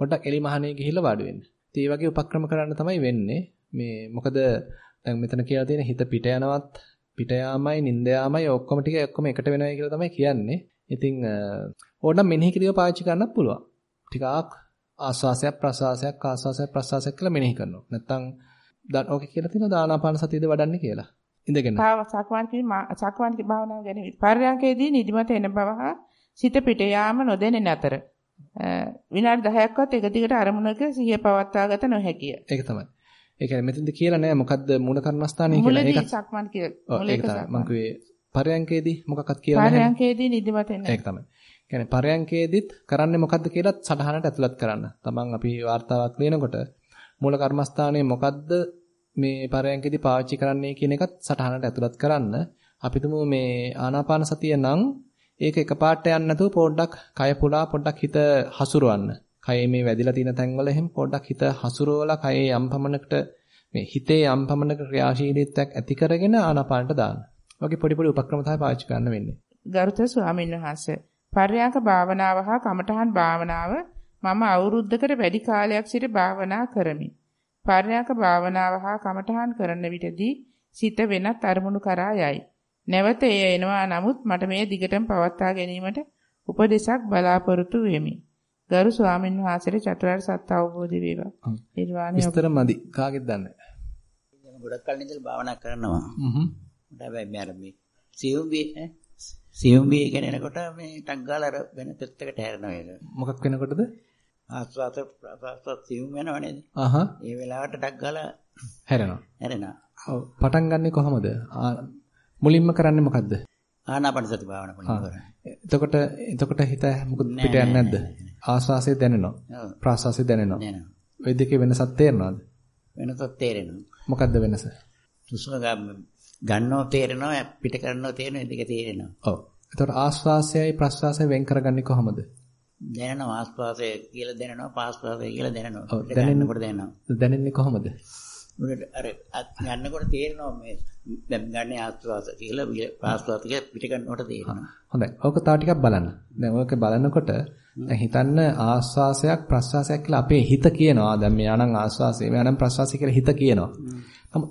පොඩ්ඩක් එලි මහනේ ගිහිල්ලා වාඩි වෙන්න. ඉතින් මේ වගේ උපක්‍රම කරන්න තමයි වෙන්නේ. මේ මොකද දැන් මෙතන කියලා තියෙන හිත පිට යනවත් පිට යාමයි නින්ද යාමයි ඔක්කොම ටික ඔක්කොම එකට වෙනවා කියලා තමයි කියන්නේ. ඉතින් අ, ඕනනම් මෙනෙහි කිරීම පාවිච්චි කරන්නත් පුළුවන්. ටිකක් ආස්වාසයක් ප්‍රසවාසයක් ආස්වාසයක් ප්‍රසවාසයක් කියලා මෙනෙහි කරනවා. නැත්තම් දැන් ඕකේ කියලා තියෙනවා දානාපාන සතියද වඩන්නේ කියලා. ඉඳගෙන. තාව සක්මන් කිරීම සක්මන් භාවනාව ගැන පර්යංකයේදී නිදිමත එන බව හා සිත පිට යාම නොදැනෙන අතර විනාඩි 10ක්වත් එක දිගට අරමුණක සිහිය පවත්වා ගත නොහැකිය. ඒක තමයි. ඒ කියන්නේ මෙතනද කියලා නෑ මොකද්ද මූල කර්මස්ථානය කියලා ඒක. මුලදී සක්මන් කියලා. ඒක තමයි මම කිව්වේ පරයන්කේදී මොකක්වත් කියලා නෑ. පරයන්කේදී නිදිමත එන්නේ. ඒක තමයි. කියන්නේ පරයන්කේදීත් කරන්නේ මොකද්ද කියලා සටහනට ඇතුළත් කරන්න. තමන් අපි වார்த்தාවක් ලියනකොට මූල කර්මස්ථානයේ මොකද්ද මේ පරයන්කේදී පාවිච්චි කරන්නේ කියන එකත් සටහනට ඇතුළත් කරන්න. අපි මේ ආනාපාන සතිය නම් ඒක එකපාරට යන්නේ නැතුව පොඩ්ඩක් කය පුලා පොඩ්ඩක් හිත හසුරවන්න. කයේ මේ වැදිලා තියෙන තැන්වල එහෙම පොඩ්ඩක් හිත හසුරවලා කයේ යම් පමණකට මේ හිතේ යම් පමණක ක්‍රියාශීලීත්වයක් ඇති කරගෙන ආනාපානට දාන්න. වගේ පොඩි පොඩි උපක්‍රම තමයි පාවිච්චි කරන්න වෙන්නේ. ගරුතර ස්වාමීන් වහන්සේ පර්යාක භාවනාව හා කමඨහන් භාවනාව මම අවුරුද්දකට වැඩි කාලයක් සිට භාවනා කරමි. පර්යාක භාවනාව හා කමඨහන් කරන විටදී සිත වෙනත් අරමුණු කරා යයි. නැවත එය එනවා නමුත් මට මේ දිගටම පවත්වා ගැනීමට උපදේශක් බලාපොරොත්තු වෙමි. ගරු ස්වාමීන් වහන්සේට චතුරාර්ය සත්‍ය අවබෝධ වේවා. නිර්වාණය විස්තර මදි. කාගෙද දන්නේ? ගොඩක් කලින් ඉඳලා භාවනා කරනවා. හ්ම්. හැබැයි මේ අර මේ සියුම්බි සියුම්බි කියන එනකොට මේ ටක් ගාලා අර වෙන පැත්තකට හැරෙනවා ඒක. මොකක් වෙනකොටද? ආස්වාද ප්‍රාස්වාද සියුම් වෙනව නේද? අහහ. ඒ වෙලාවට ටක් ගාලා හැරෙනවා. හැරෙනවා. ඔව් පටන් ගන්නෙ කොහමද? මුලින්ම කරන්නේ මොකද්ද? ආනාපාන සති භාවනාව මුලින්ම කරන්නේ. එතකොට එතකොට හිත මොකද පිට යන්නේ නැද්ද? ආස්වාසය දැනෙනවා. ප්‍රාස්වාසය දැනෙනවා. දැනෙනවා. ওই දෙකේ වෙනසක් තේරෙනවද? වෙනසක් තේරෙනවා. මොකද්ද වෙනස? සුසුම ගන්නව තේරෙනවා පිට කරනව තේරෙනවා දෙක තේරෙනවා. ඔව්. එතකොට ආස්වාසයයි ප්‍රාස්වාසය වෙන් කරගන්නේ කොහොමද? දැනෙනවා ආස්වාසය කියලා දැනෙනවා පාස්වාසය කියලා දැනෙනවා. ඔව් දැනෙනකොට දැනෙනවා. දැනෙන්නේ කොහොමද? මුලට අර යන්නකොට තේරෙනවා මේ දැන් ගන්නේ ආස්වාස කියලා ආස්වාස කියලා පිට ගන්නකොට තේරෙනවා. හොඳයි. ඕක තව ටිකක් බලන්න. දැන් ඔයක බලනකොට දැන් හිතන්න ආස්වාසයක් ප්‍රස්වාසයක් කියලා අපේ හිත කියනවා. දැන් මෙයානම් ආස්වාසය මෙයානම් ප්‍රස්වාසය කියලා හිත කියනවා.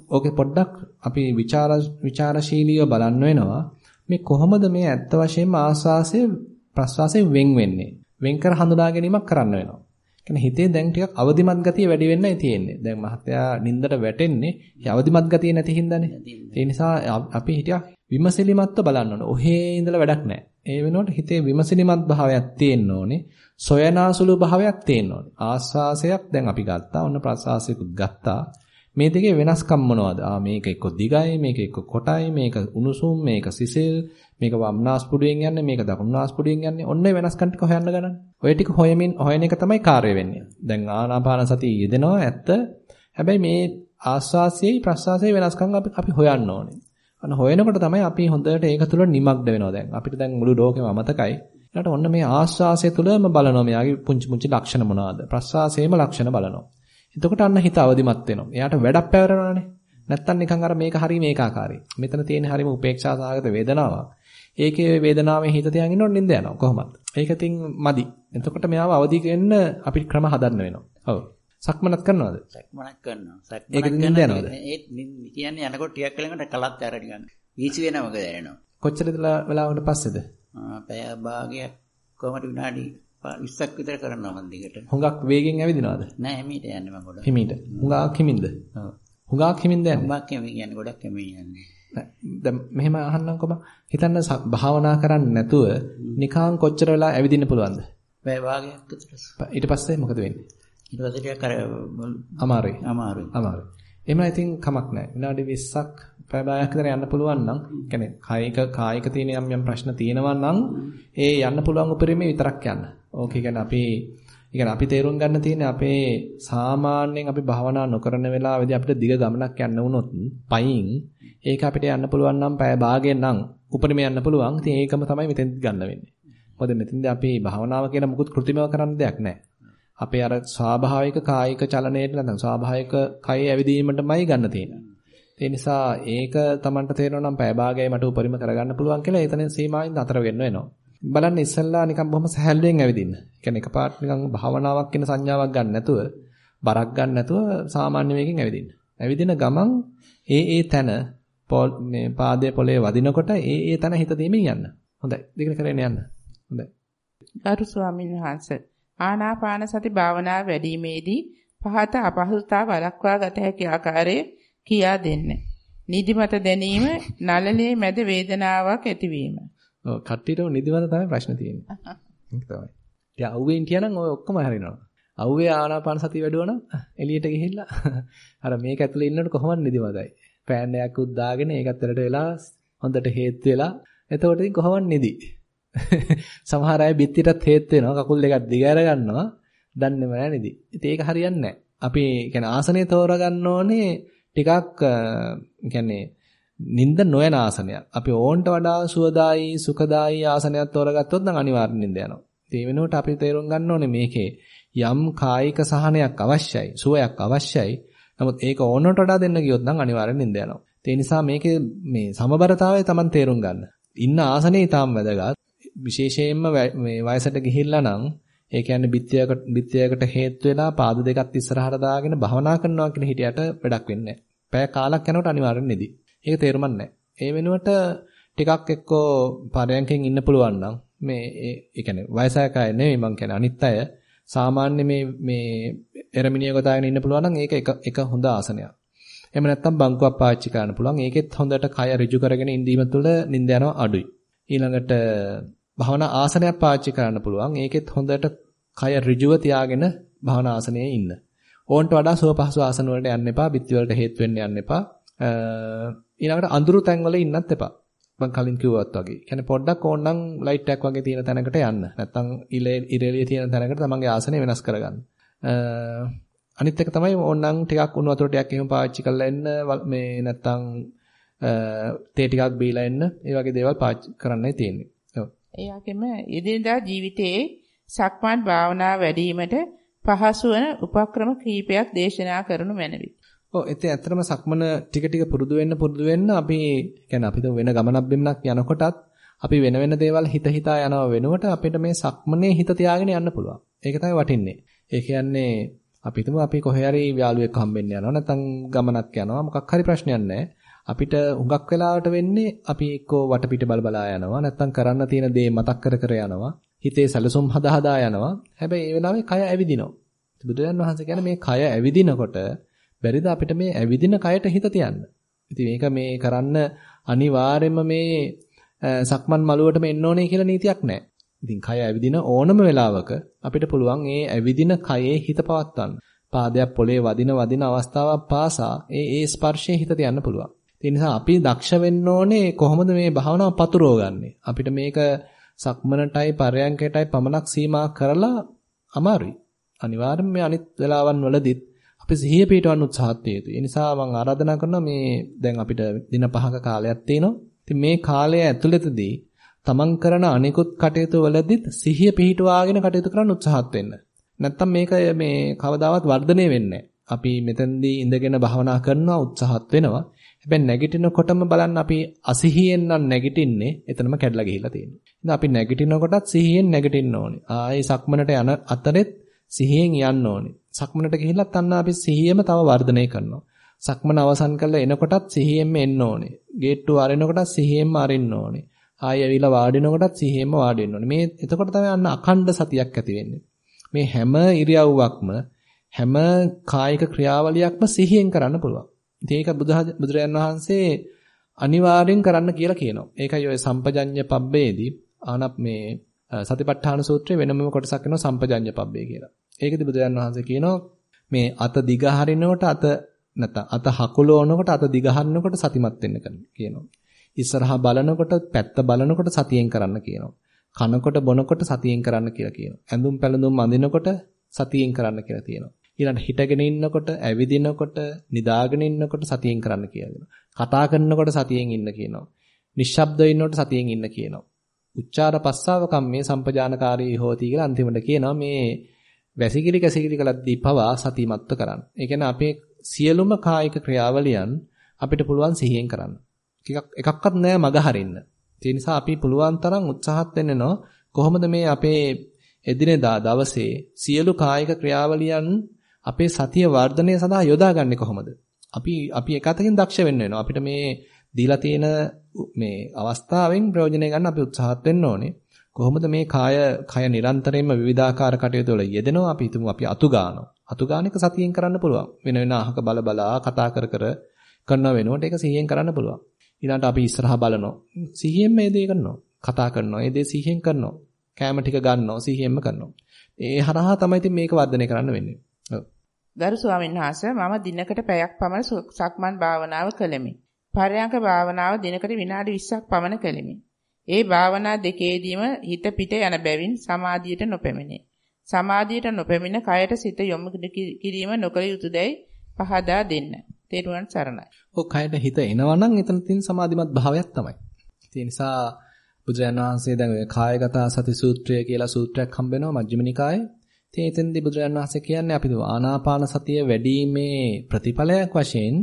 ඕකේ පොඩ්ඩක් අපි ਵਿਚාර ਵਿਚාරශීලීව බලන්න වෙනවා. මේ කොහොමද මේ ඇත්ත වශයෙන්ම ආස්වාසය ප්‍රස්වාසයෙන් වෙන් වෙන්නේ? වෙන් කර හඳුනා ගැනීමක් කරන්න වෙනවා. කියන්නේ හිතේ දැන් ටිකක් අවදිමත් ගතිය වැඩි වෙන්නයි තියෙන්නේ. දැන් මහත්තයා නින්දට වැටෙන්නේ අවදිමත් ගතිය නැති හින්දානේ. ඒ නිසා අපි හිටියක් විමසිලිමත්ව බලන්න ඕනේ. ඔහේ ඉඳලා වැඩක් නැහැ. ඒ වෙනුවට හිතේ විමසිලිමත් භාවයක් තියෙන්න ඕනේ. සොයනාසුළු භාවයක් තියෙන්න ඕනේ. ආස්වාසයක් දැන් අපි ගත්තා. ඔන්න ප්‍රසආසයකුත් ගත්තා. මේ දෙකේ වෙනස්කම් මොනවද? ආ මේක එක්ක දිගයි, මේක එක්ක කොටයි, මේක උණුසුම්, මේක සිසිල්, මේක වම්නාස්පුඩුවෙන් යන්නේ, මේක දකුණුනාස්පුඩුවෙන් යන්නේ. ඔන්න වෙනස්කම් ටික හොයන්න ගන්න. ඔය ටික හොයමින් හොයන එක තමයි කාර්ය වෙන්නේ. දැන් ආනාපාන සතිය යෙදෙනවා ඇත්ත. හැබැයි මේ ආස්වාසියයි ප්‍රස්වාසයයි වෙනස්කම් අපි අපි හොයන්න ඕනේ. අන්න හොයනකොට තමයි අපි හොඳට ඒක තුල නිමග්න වෙනවා දැන්. අපිට දැන් මුළු ලෝකෙම අමතකයි. ඊට ඔන්න මේ ආස්වාසය තුලම බලනවා මෙයාගේ පුංචි පුංචි ලක්ෂණ මොනවාද? ප්‍රස්වාසයේම ලක්ෂණ බලනවා. එතකොට අන්න හිත අවදිමත් වෙනවා. එයාට වැඩක් පැවරනවානේ. නැත්තම් නිකන් අර මේක හරි මේක ආකාරයි. මෙතන තියෙන හරිම උපේක්ෂා සහගත වේදනාවක්. ඒකේ වේදනාවේ හිත තියන් ඉන්නොත් නින්ද යනවා කොහොමද? ඒක ඉතින් මදි. එතකොට මෙයාව අවදි වෙන්න අපි ක්‍රම හදන්න වෙනවා. ඔව්. සක්මනක් කරනවද? සක්මනක් කරනවා. සක්මනක් ඒක නින්ද යනවද? ඒ කියන්නේ යනකොට ටිකක් කලකට කලත් ඇර නිකන්. වීසි වෙනවද දැනෙනවා. කොච්චර වෙලාවකට පස්සේද? පැය භාගයක් කොහමද විනාඩි 20ක් විතර කරනවා මන් දිගට. හුඟක් වේගෙන් ඇවිදිනවද? නෑ හිමීට යන්නේ මම ගොඩක්. හිමීට. හුඟක් හිමින්ද? ඔව්. හුඟක් හිමින්ද යන්නේ? හුඟක් හිමින් යන්නේ ගොඩක් හිමින් යන්නේ. දැන් මෙහෙම අහන්නම්කොම හිතන්න භාවනා කරන්නේ නැතුව නිකන් කොච්චර වෙලා ඇවිදින්න පුළුවන්ද? පැය භාගයක් විතර. ඊට පස්සේ මොකද වෙන්නේ? ඊට පස්සේ ටිකක් අර අමාරුයි. අමාරුයි. අමාරුයි. එහෙම ඉතින් කමක් නැහැ. විනාඩි 20ක් පැය භාගයක් විතර යන්න පුළුවන් නම්, يعني කායික කායික තියෙන යම් යම් ප්‍රශ්න තියෙනවා නම් ඒ යන්න පුළුවන් උපරිමේ විතරක් යන්න. ඕක කියන්නේ අපි කියන්නේ අපි තේරුම් ගන්න තියෙන්නේ අපේ සාමාන්‍යයෙන් අපි භාවනා නොකරන වෙලාවෙදී අපිට දිග ගමනක් යන්න වුණොත් පයින් ඒක අපිට යන්න පුළුවන් නම් පැය භාගයෙන් නම් උපරිමේ යන්න පුළුවන්. ඉතින් ඒකම තමයි මෙතෙන් ගන්න වෙන්නේ. මොකද මෙතෙන්දී අපි භාවනාව කියන මුකුත් કૃතිමව කරන්න දෙයක් නැහැ. අපේ අර ස්වාභාවික කායික චලනයට නැත්නම් ස්වාභාවික කය ඇවිදීමටමයි ගන්න තියෙන්නේ. ඒ නිසා ඒක Tamanට තේරෙනවා නම් පැය භාගයයි මට උපරිම කරගන්න පුළුවන් කියලා එතන සීමාවෙන් අතර වෙන්න වෙනවා. බලන්න ඉස්සෙල්ලා නිකන් බොහොම සැහැල්ලුවෙන් ඇවිදින්න. කියන්නේ එකපාරට නිකන් භාවනාවක් කියන සංඥාවක් ගන්න නැතුව, බරක් ගන්න නැතුව සාමාන්‍ය වේගෙන් ඇවිදින්න. ඇවිදින ගමන් ඒ ඒ තැන මේ පාදයේ පොළවේ වදිනකොට ඒ ඒ තැන හිත දෙමින් යන්න. හොඳයි. දෙකට කරගෙන යන්න. හොඳයි. ගරු ස්වාමීන් වහන්සේ ආනාපාන සති භාවනාව වැඩිීමේදී පහත අපහසුතාව වළක්වා ගත හැකි ආකාරයේ කියා දෙන්න. නිදිමත දැනීම, නළලේ මැද වේදනාවක් ඇතිවීම. ඔව් කට්ටියටම නිදිමත තමයි ප්‍රශ්න තියෙන්නේ. ඒක තමයි. ඉතින් අවුවෙන් කියනනම් ඔය ඔක්කොම හරිනවා. අවුවේ ආනාපාන සතිය වැඩුවා නම් එළියට ගිහිල්ලා අර මේක ඇතුලේ ඉන්නකොට කොහොමද නිදිමතයි. ෆෑන් එකක් උද්දාගෙන ඒකත් වලට වෙලා හොඳට හේත් වෙලා එතකොට ඉතින් කොහොමද නිදි. සමහර අය බිත්තියටත් හේත් වෙනවා කකුල් දෙකක් දිග අර ගන්නවා. දන්නේම නැහැ නිදි. ඉතින් ඒක හරියන්නේ නැහැ. අපි කියන්නේ ආසනය තෝරගන්න ඕනේ ටිකක් කියන්නේ නිින්ද නොයන ආසනයක්. අපි ඕන්ට වඩා සුවදායි සුඛදායි ආසනයක් තෝරගත්තොත් නම් අනිවාර්යෙන් නිින්ද යනවා. ඒ වෙනුවට අපි තේරුම් ගන්න ඕනේ මේකේ යම් කායික සහනයක් අවශ්‍යයි, සුවයක් අවශ්‍යයි. නමුත් ඒක ඕනට වඩා දෙන්න ගියොත් නම් අනිවාර්යෙන් නිින්ද යනවා. ඒ නිසා මේකේ මේ සමබරතාවය Taman තේරුම් ගන්න. ඉන්න ආසනේ ඊටාම් වැදගත්. විශේෂයෙන්ම මේ වයසට ගිහිල්ලා නම් ඒ කියන්නේ බිත්තියකට බිත්තියකට හේතු වෙලා පාද දෙකත් ඉස්සරහට දාගෙන භවනා කරනවා කියන හිටියට වැඩක් වෙන්නේ නැහැ. පැය කාලක් යනකොට අනිවාර්යෙන් නිදි. ඒක තේරුම් නැහැ. ඒ වෙනුවට ටිකක් එක්කෝ පරයන්කෙන් ඉන්න පුළුවන් නම් මේ ඒ කියන්නේ වයසක අය නෙවෙයි මං කියන්නේ අනිත් අය සාමාන්‍ය මේ මේ එරමිනිය ගොතාගෙන ඉන්න පුළුවන් නම් ඒක එක එක හොඳ ආසනයක්. එහෙම නැත්නම් බංකුවක් පාවිච්චි කරන්න පුළුවන්. ඒකෙත් හොඳට කය ඍජු කරගෙන ඉඳීම තුළ නිින්ද යනවා අඩුයි. ඊළඟට භවනා ආසනයක් පාවිච්චි කරන්න පුළුවන්. ඒකෙත් හොඳට කය ඍජුව තියාගෙන භවනා ආසනයේ ඉන්න. ඕන්ට වඩා සුව පහසු ආසන වලට යන්න එපා. බිත්ති වලට හේතු වෙන්න යන්න එපා. ඊළඟට අඳුරු තැන් වල ඉන්නත් එපා. මම කලින් කිව්වත් වගේ. කියන්නේ පොඩ්ඩක් ඕනනම් ලයිට් එකක් වගේ තියෙන තැනකට යන්න. නැත්තම් ඉරෙලිය තියෙන තැනකට තමන්ගේ ආසනය වෙනස් කරගන්න. අනිත් එක තමයි ඕනනම් ටිකක් උණු වතුර ටිකක් එහෙම පාවිච්චි කරලා එන්න මේ නැත්තම් තේ ටිකක් බීලා එන්න. ඒ වගේ දේවල් පාවිච්චි කරන්නයි තියෙන්නේ. ඔව්. ඒ වගේම එදිනදා ජීවිතයේ සක්මන් භාවනා වැඩිවීමට පහසු වන උපක්‍රම කීපයක් දේශනා කරනු මැනවි. ඔව් එතේ ඇත්තටම සක්මන ටික ටික පුරුදු වෙන්න පුරුදු වෙන්න අපි කියන්නේ අපි වෙන ගමනක් බිමනක් යනකොටත් අපි වෙන වෙන දේවල් හිත හිතා යනව වෙනුවට අපිට මේ සක්මනේ හිත තියාගෙන යන්න පුළුවන්. ඒක තමයි වටින්නේ. ඒ කියන්නේ අපි හිතමු අපි කොහේ හරි යාළුවෙක් හම්බෙන්න යනවා නැත්නම් ගමනක් යනවා මොකක් හරි ප්‍රශ්නයක් නැහැ. අපිට හුඟක් වෙලාවට වෙන්නේ අපි එක්කෝ වටපිට බල බලා යනවා නැත්නම් කරන්න තියෙන දේ මතක් කර කර යනවා. හිතේ සැලසුම් හදා හදා යනවා. හැබැයි ඒ වෙලාවේ කය ඇවිදිනවා. බුදුරජාන් වහන්සේ කියන්නේ මේ කය ඇවිදිනකොට බැරිද අපිට මේ ඇවිදින කයට හිත තියන්න. ඉතින් මේක මේ කරන්න අනිවාර්යයෙන්ම මේ සක්මන් මළුවටම එන්න ඕනේ කියලා නීතියක් නැහැ. ඉතින් කය ඇවිදින ඕනම වෙලාවක අපිට පුළුවන් ඒ ඇවිදින කයේ හිත පවත්වන්න. පාදයක් පොළේ වදින වදින අවස්ථාවක් පාසා ඒ ඒ ස්පර්ශයේ හිත තියන්න පුළුවන්. ඒ නිසා අපි දක්ෂ වෙන්න ඕනේ කොහොමද මේ භාවනාව පතුරවගන්නේ. අපිට මේක සක්මනටයි පරයන්කටයි පමණක් සීමා කරලා අමාරුයි. අනිවාර්යයෙන්ම මේ අනිත් වෙලාවන් වලදීත් අපි සිහිය පිටවන්න උත්සාහත් යුතුයි. ඒ නිසා මම ආරාධනා කරනවා මේ දැන් අපිට දින පහක කාලයක් තියෙනවා. ඉතින් මේ කාලය ඇතුළතදී තමන් කරන අනිකුත් කටයුතු වලදීත් සිහිය පිහිටවාගෙන කටයුතු කරන්න උත්සාහත් වෙන්න. නැත්තම් මේක මේ කවදාවත් වර්ධනය වෙන්නේ අපි මෙතනදී ඉඳගෙන භවනා කරනවා උත්සාහත් වෙනවා. හැබැයි නැගිටිනකොටම බලන්න අපි අසිහියෙන් නම් නැගිටින්නේ එතනම කැඩලා ගිහිල්ලා තියෙනවා. ඉතින් අපි නැගිටිනකොටත් සිහියෙන් නැගිටින්න ඕනේ. ආයේ සක්මනට යන අතරෙත් සිහියෙන් යන්න ඕනේ. සක්මනට ගිහිල්ලත් අන්න අපි සිහියම තව වර්ධනය කරනවා. සක්මන අවසන් කරලා එනකොටත් සිහියෙන්ම එන්න ඕනේ. ගේට්ටුව අරිනකොටත් සිහියෙන්ම අරින්න ඕනේ. ආයෙ ඇවිල්ලා වාඩිනකොටත් සිහියෙන්ම වාඩි වෙන්න ඕනේ. මේ එතකොට තමයි අන්න අඛණ්ඩ සතියක් ඇති වෙන්නේ. මේ හැම ඉරියව්වක්ම හැම කායික ක්‍රියාවලියක්ම සිහියෙන් කරන්න පුළුවන්. ඉතින් ඒක බුදුරජාන් වහන්සේ අනිවාර්යෙන් කරන්න කියලා කියනවා. ඒකයි ඔය සම්පජඤ්ඤ පබ්බේදී ආනප් මේ සතිපට්ඨාන සූත්‍රයේ වෙනම කොටසක් වෙනවා සම්පජඤ්ඤ පබ්බේ කියලා. ඒකදී බුදුරජාන් වහන්සේ කියනවා මේ අත දිග හරිනකොට අත නැත්නම් අත හකුලවනකොට අත දිග හරිනකොට සතිමත් වෙන්න කියනවා. ඉස්සරහා බලනකොට පැත්ත බලනකොට සතියෙන් කරන්න කියනවා. කනකොට බොනකොට සතියෙන් කරන්න කියලා කියනවා. ඇඳුම් පැළඳුම් අඳිනකොට සතියෙන් කරන්න කියලා තියෙනවා. ඊළඟ හිටගෙන ඉන්නකොට, ඇවිදිනකොට, නිදාගෙන ඉන්නකොට සතියෙන් කරන්න කියලා කතා කරනකොට සතියෙන් ඉන්න කියනවා. නිශ්ශබ්දව ඉන්නකොට සතියෙන් ඉන්න කියනවා. උච්චාර පස්සාව කම්මේ සම්පජානකාරී හෝති කියලා අන්තිමට කියනවා මේ වැසිකිලි කැසිකිලි කලද්දී පවා සතිමත්ව කරන්න. ඒ කියන්නේ අපේ සියලුම කායික ක්‍රියාවලියන් අපිට පුළුවන් සිහියෙන් කරන්න. ටිකක් එකක්වත් නෑ මග හරින්න. ඒ නිසා අපි පුළුවන් තරම් උත්සාහත් වෙන්නනෝ කොහොමද මේ අපේ එදිනෙදා දවසේ සියලු කායික ක්‍රියාවලියන් අපේ සතිය වර්ධනය සඳහා යොදාගන්නේ කොහොමද? අපි අපි එකතකින් දක්ෂ වෙන්න වෙනවා. අපිට මේ දීලා තියෙන මේ අවස්ථාවෙන් ප්‍රයෝජනය ගන්න අපි උත්සාහත් වෙන්න ඕනේ. කොහොමද මේ කාය කය නිරන්තරයෙන්ම විවිධාකාර කටයුතු වල යෙදෙනවා අපි හිතමු අපි අතු ගන්නවා. අතු ගන්න එක සතියෙන් කරන්න පුළුවන්. වෙන වෙන අහක බල බලා කතා කර කර කරනව වෙනකොට ඒක සිහියෙන් කරන්න පුළුවන්. ඊළඟට අපි ඉස්සරහා බලනවා. සිහියෙන් මේ දේ කරනවා. කතා කරනවා. ඒ දේ සිහියෙන් කරනවා. කැම ටික ගන්නවා සිහියෙන්ම කරනවා. ඒ හරහා තමයි ඉතින් මේක වර්ධනය කරන්න වෙන්නේ. ඔව්. ගරු ස්වාමීන් වහන්සේ මම දිනකට පැයක් පමණ සක්මන් භාවනාව කළෙමි. පරයන්ක භාවනාව දිනකට විනාඩි 20ක් පමණ කළෙමි. ඒ භාවනා දෙකේදීම හිත පිට යන බැවින් සමාධියට නොපැමිණේ. සමාධියට නොපැමිණ කයට සිත යොමු කිරීම නොකළ යුතුයදයි පහදා දෙන්න. තේරුවන් සරණයි. ඔව් කයට හිත එනවා නම් එතන තියෙන සමාධිමත් භාවයක් තමයි. ඒ නිසා බුදුරජාණන් වහන්සේ දැන් ඔය කායගත සති සූත්‍රය කියලා සූත්‍රයක් හම්බ වෙනවා මජ්ක්‍ධිම නිකායේ. ඉතින් එතෙන්දී බුදුරජාණන් වහන්සේ කියන්නේ අපි ආනාපාන සතිය වැඩිීමේ ප්‍රතිඵලයක් වශයෙන්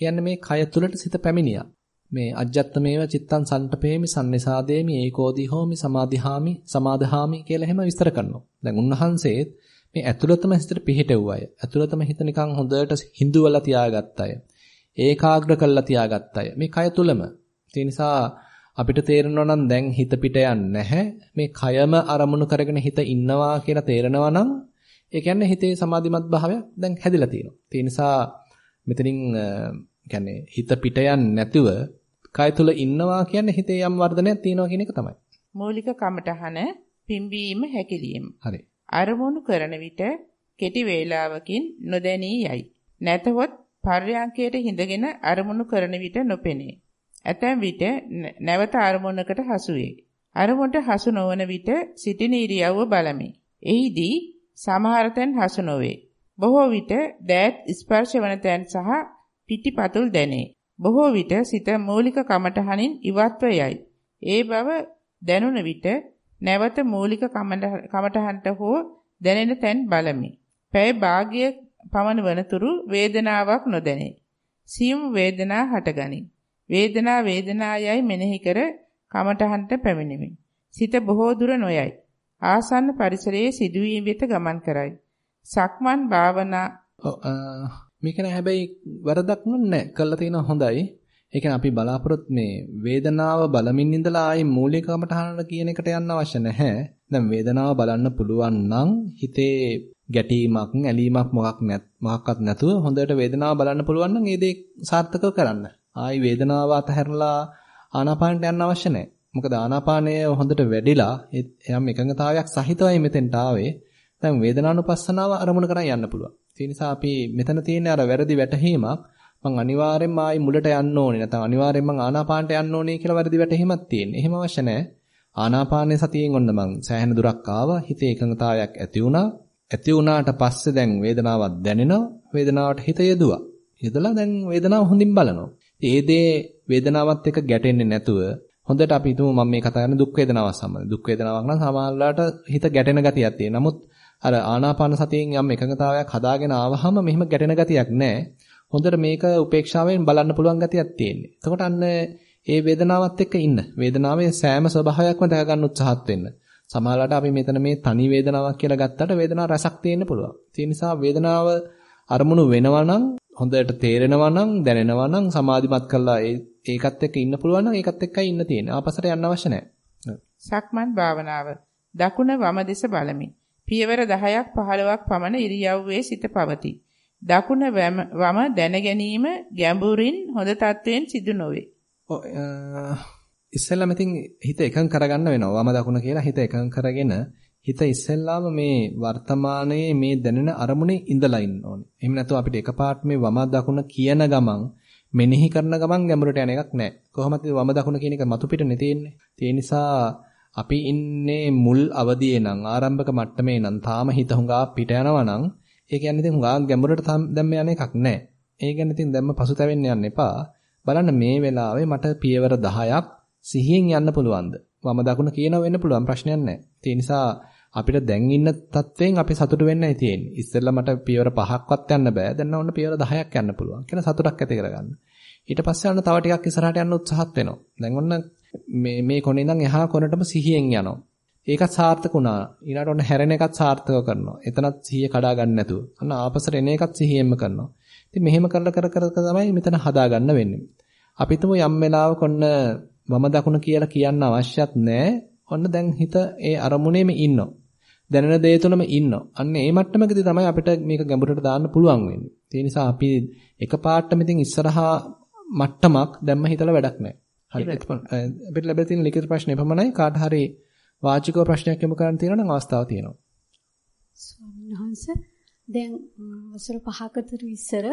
කියන්නේ මේ කය තුලට සිත පැමිණියා. මේ අජ්ජත්මේව චිත්තං සන්තපේමි සම්නිසාදේමි ඒකෝදි හෝමි සමාධිහාමි සමාදහාමි කියලා එහෙම විස්තර කරනවා. දැන් උන්වහන්සේත් මේ ඇතුළතම හිතට පිහිටෙව්ව අය. ඇතුළතම හිත නිකන් හොඳට හිඳුවලා තියාගත්ත අය. ඒකාග්‍ර කරලා තියාගත්ත අය. මේ කය තුලම. ඒ නිසා අපිට තේරෙනවා නම් දැන් හිත පිට නැහැ. මේ කයම අරමුණු කරගෙන හිත ඉන්නවා කියලා තේරෙනවා නම් ඒ කියන්නේ හිතේ සමාධිමත් භාවයක් දැන් හැදිලා තියෙනවා. ඒ නිසා මෙතනින් කියන්නේ හිත පිට නැතුව කය තුල ඉන්නවා කියන්නේ හිතේ යම් වර්ධනයක් තියෙනවා කියන එක තමයි. මූලික කමටහන පිම්බීම හැකිලිම. හරි. අරමුණු කරන විට කෙටි වේලාවකින් නොදැනී යයි. නැතහොත් පර්යාංකයට හිඳගෙන අරමුණු කරන විට නොපෙනේ. ඇතැම් විට නැවත අරමුණකට හසු වේ. අරමුණට හසු නොවන විට සිටින ඉරියව්ව බලමි. එහිදී සමහර තැන් හසු නොවේ. බොහෝ විට දෑත් ස්පර්ශ වන තැන් සහ පිටිපතුල් දැනේ. බොහෝ විට සිත මූලික කමඨහනින් ඉවත්ව යයි. ඒ බව දැනුන විට නැවත මූලික කමඨහන්ට හෝ දැනෙන තැන් බලමි. පැය භාගය පමණ වනතුරු වේදනාවක් නොදැනේ. සියුම් වේදනා හටගනී. වේදනා වේදනායයි මෙනෙහි කර කමඨහන්ට පැමිණෙමි. සිත බොහෝ දුර නොයයි. ආසන්න පරිසරයේ සිදුවීම් වෙත ගමන් කරයි. සක්මන් භාවනා මේක නෑ හැබැයි වරදක් නෑ. කළා තියෙනවා හොඳයි. ඒ කියන්නේ අපි බලාපොරොත්තු මේ වේදනාව බලමින් ඉඳලා ආයේ මූලික කමඨහනට කියන එකට යන්න අවශ්‍ය නැහැ. දැන් වේදනාව බලන්න පුළුවන් නම් හිතේ ගැටීමක්, ඇලීමක් මොකක් නැත් මොකක්වත් නැතුව හොඳට වේදනාව බලන්න පුළුවන් නම් ඒ දේ සාර්ථකව කරන්න. ආයි වේදනාව අතහැරලා ආනාපානට යන්න අවශ්‍ය නැහැ. මොකද ආනාපානය හොඳට වැඩිලා එයම් එකඟතාවයක් සහිතවයි මෙතෙන්ට ආවේ. දැන් වේදනානුපස්සනාව අරමුණු කරන් යන්න පුළුවන්. ඒ නිසා අපි මෙතන තියෙන අර වැරදි වැටහීමක් මං අනිවාර්යෙන්ම ආයි මුලට යන්න ඕනේ නැත්නම් අනිවාර්යෙන්ම ආනාපානට යන්න ඕනේ කියලා වැරදි වැටහීමක් තියෙන්නේ. එහෙම අවශ්‍ය නැහැ. ආනාපානයේ සතියෙන් ඔන්න මං සෑහෙන දුරක් ආවා. හිතේ එකඟතාවයක් ඇති වුණා. ඇති වුණාට පස්සේ දැන් වේදනාවක් දැනෙනවා. වේදනාවට හිත යෙදුවා. යදලා දැන් වේදනාව හොඳින් බලනවා. ඒ දේ වේදනාවත් එක්ක ගැටෙන්නේ නැතුව හොඳට අපි හිතමු මම මේ කතා කරන දුක් වේදනාවක් සම්බන්ධ. දුක් වේදනාවක් නම් සමහරවිට හිත ගැටෙන ගතියක් තියෙනවා. නමුත් අර ආනාපාන සතියෙන් යම් එකඟතාවයක් හදාගෙන ආවහම මෙහෙම ගැටෙන ගතියක් නැහැ. හොඳට මේක උපේක්ෂාවෙන් බලන්න පුළුවන් ගතියක් තියෙන්නේ. එතකොට අන්න ඒ වේදනාවත් එක්ක ඉන්න. වේදනාවේ සෑම ස්වභාවයක්ම දැක ගන්න උත්සාහත් වෙන්න. සමහරවිට අපි මෙතන මේ තනි වේදනාවක් කියලා ගත්තට වේදනාව රසක් තියෙන්න පුළුවන්. ඒ නිසා වේදනාව අරමුණු වෙනවා නම් හොඳට තේරෙනවා නම් දැනෙනවා නම් සමාධිමත් කරලා ඒකත් එක්ක ඉන්න පුළුවන් නම් ඒකත් එක්කයි ඉන්න තියෙන්නේ. ආපස්සට යන්න අවශ්‍ය නැහැ. සක්මන් භාවනාව. දකුණ වම දෙස බලමි. පියවර 10ක් 15ක් පමණ ඉරියව්වේ සිට පවතී. දකුණ වම දැන ගැනීම ගැඹුරින් හොඳ තත්වයෙන් සිදු නොවේ. ඔව් ඉස්සෙල්ලාම ඉතින් හිත එකඟ කරගන්න වෙනවා. වම දකුණ කියලා හිත එකඟ කරගෙන හිත ඉස්සෙල්ලාම මේ වර්තමානයේ මේ දැනෙන අරමුණේ ඉඳලා ඉන්න ඕනේ. එහෙම නැත්නම් අපිට එකපාරට මේ වම දකුණ කියන ගමන් මෙනෙහි කරන ගමන් ගැඹුරට යන එකක් නැහැ. කොහොමද වම දකුණ කියන එක මතු පිටනේ තියෙන්නේ. ඒ නිසා අපි ඉන්නේ මුල් අවදියේ නම් ආරම්භක මට්ටමේ නම් තාම හිත හුඟා පිට යනවා නම් ඒ කියන්නේ ඉතින් හුඟා ගැඹුරට දැම්ම යන එකක් නැහැ. ඒ කියන්නේ ඉතින් දැම්ම පසුතැවෙන්න යන්න එපා. බලන්න මේ වෙලාවේ මට පියවර 10ක් සිහියෙන් යන්න පුළුවන්ද? වම දකුණ කියනවා වෙන්න පුළුවන් ප්‍රශ්නයක් නැහැ. ඒ නිසා අපිට දැන් ඉන්න තත්වයෙන් අපි සතුටු වෙන්නයි තියෙන්නේ. ඉස්සෙල්ලා මට පියවර 5ක්වත් යන්න බෑ. දැන් ඕන්න පියවර 10ක් යන්න පුළුවන් කියලා සතුටක් ඇති කරගන්න. ඊට පස්සේ අන්න තව ටිකක් ඉස්සරහට යන්න උත්සාහත් වෙනවා. දැන් ඔන්න මේ මේ කොනේ ඉඳන් එහා කොනටම සිහියෙන් යනවා. ඒකත් සාර්ථක වුණා. ඊළඟට ඔන්න හැරෙන එකත් සාර්ථකව කරනවා. එතනත් සිහිය කඩා ගන්න නැතුව. අන්න ආපසට එන එකත් සිහියෙන්ම කරනවා. ඉතින් මෙහෙම කරලා කර කර තමයි මෙතන හදා ගන්න වෙන්නේ. අපි තුමු යම් වෙලාවක ඔන්න වම දකුණ කියලා කියන්න අවශ්‍යත් නැහැ. ඔන්න දැන් හිත ඒ අරමුණේම ඉන්නවා. දැනෙන දේ තුළම ඉන්නවා. අන්න ඒ මට්ටමකදී තමයි අපිට මේක ගැඹුරට දාන්න පුළුවන් වෙන්නේ. ඒ නිසා අපි එකපාරටම ඉතින් ඉස්සරහා මට්ටමක් දැම්ම හිතලා වැඩක් නැහැ. හරි. අපිට ලැබෙලා තියෙන ලිඛිත ප්‍රශ්නේ පමණයි කාට හරි වාචිකව ප්‍රශ්නයක් යොමු කරන්න තියෙනවා නම් අවස්ථාව තියෙනවා. ස්වාමීන් වහන්සේ දැන් වසර 5කට ඉස්සර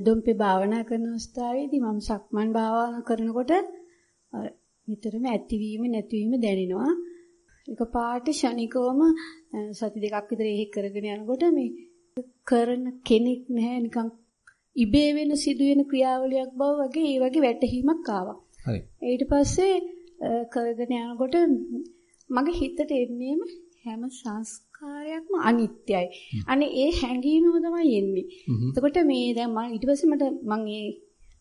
දොම්පේ භාවනා කරන අවස්ථාවේදී මම සක්මන් භාවනා කරනකොට නිතරම ඇතිවීම නැතිවීම දැනෙනවා. ඒක පාට ෂණිකවම සති දෙකක් විතර ඒක කරගෙන යනකොට මේ කරන කෙනෙක් නැහැ නිකන් ඉබේ වෙන සිදුවෙන ක්‍රියාවලියක් බව වගේ ඒ වගේ වැටහීමක් ආවා. හරි. ඊට පස්සේ කරගෙන යනකොට මගේ හිතට එන්නේම හැම සංස්කාරයක්ම අනිත්‍යයි. අනේ ඒ හැඟීමම තමයි එන්නේ. එතකොට මේ දැන් මම ඊට පස්සේ මට මම ඒ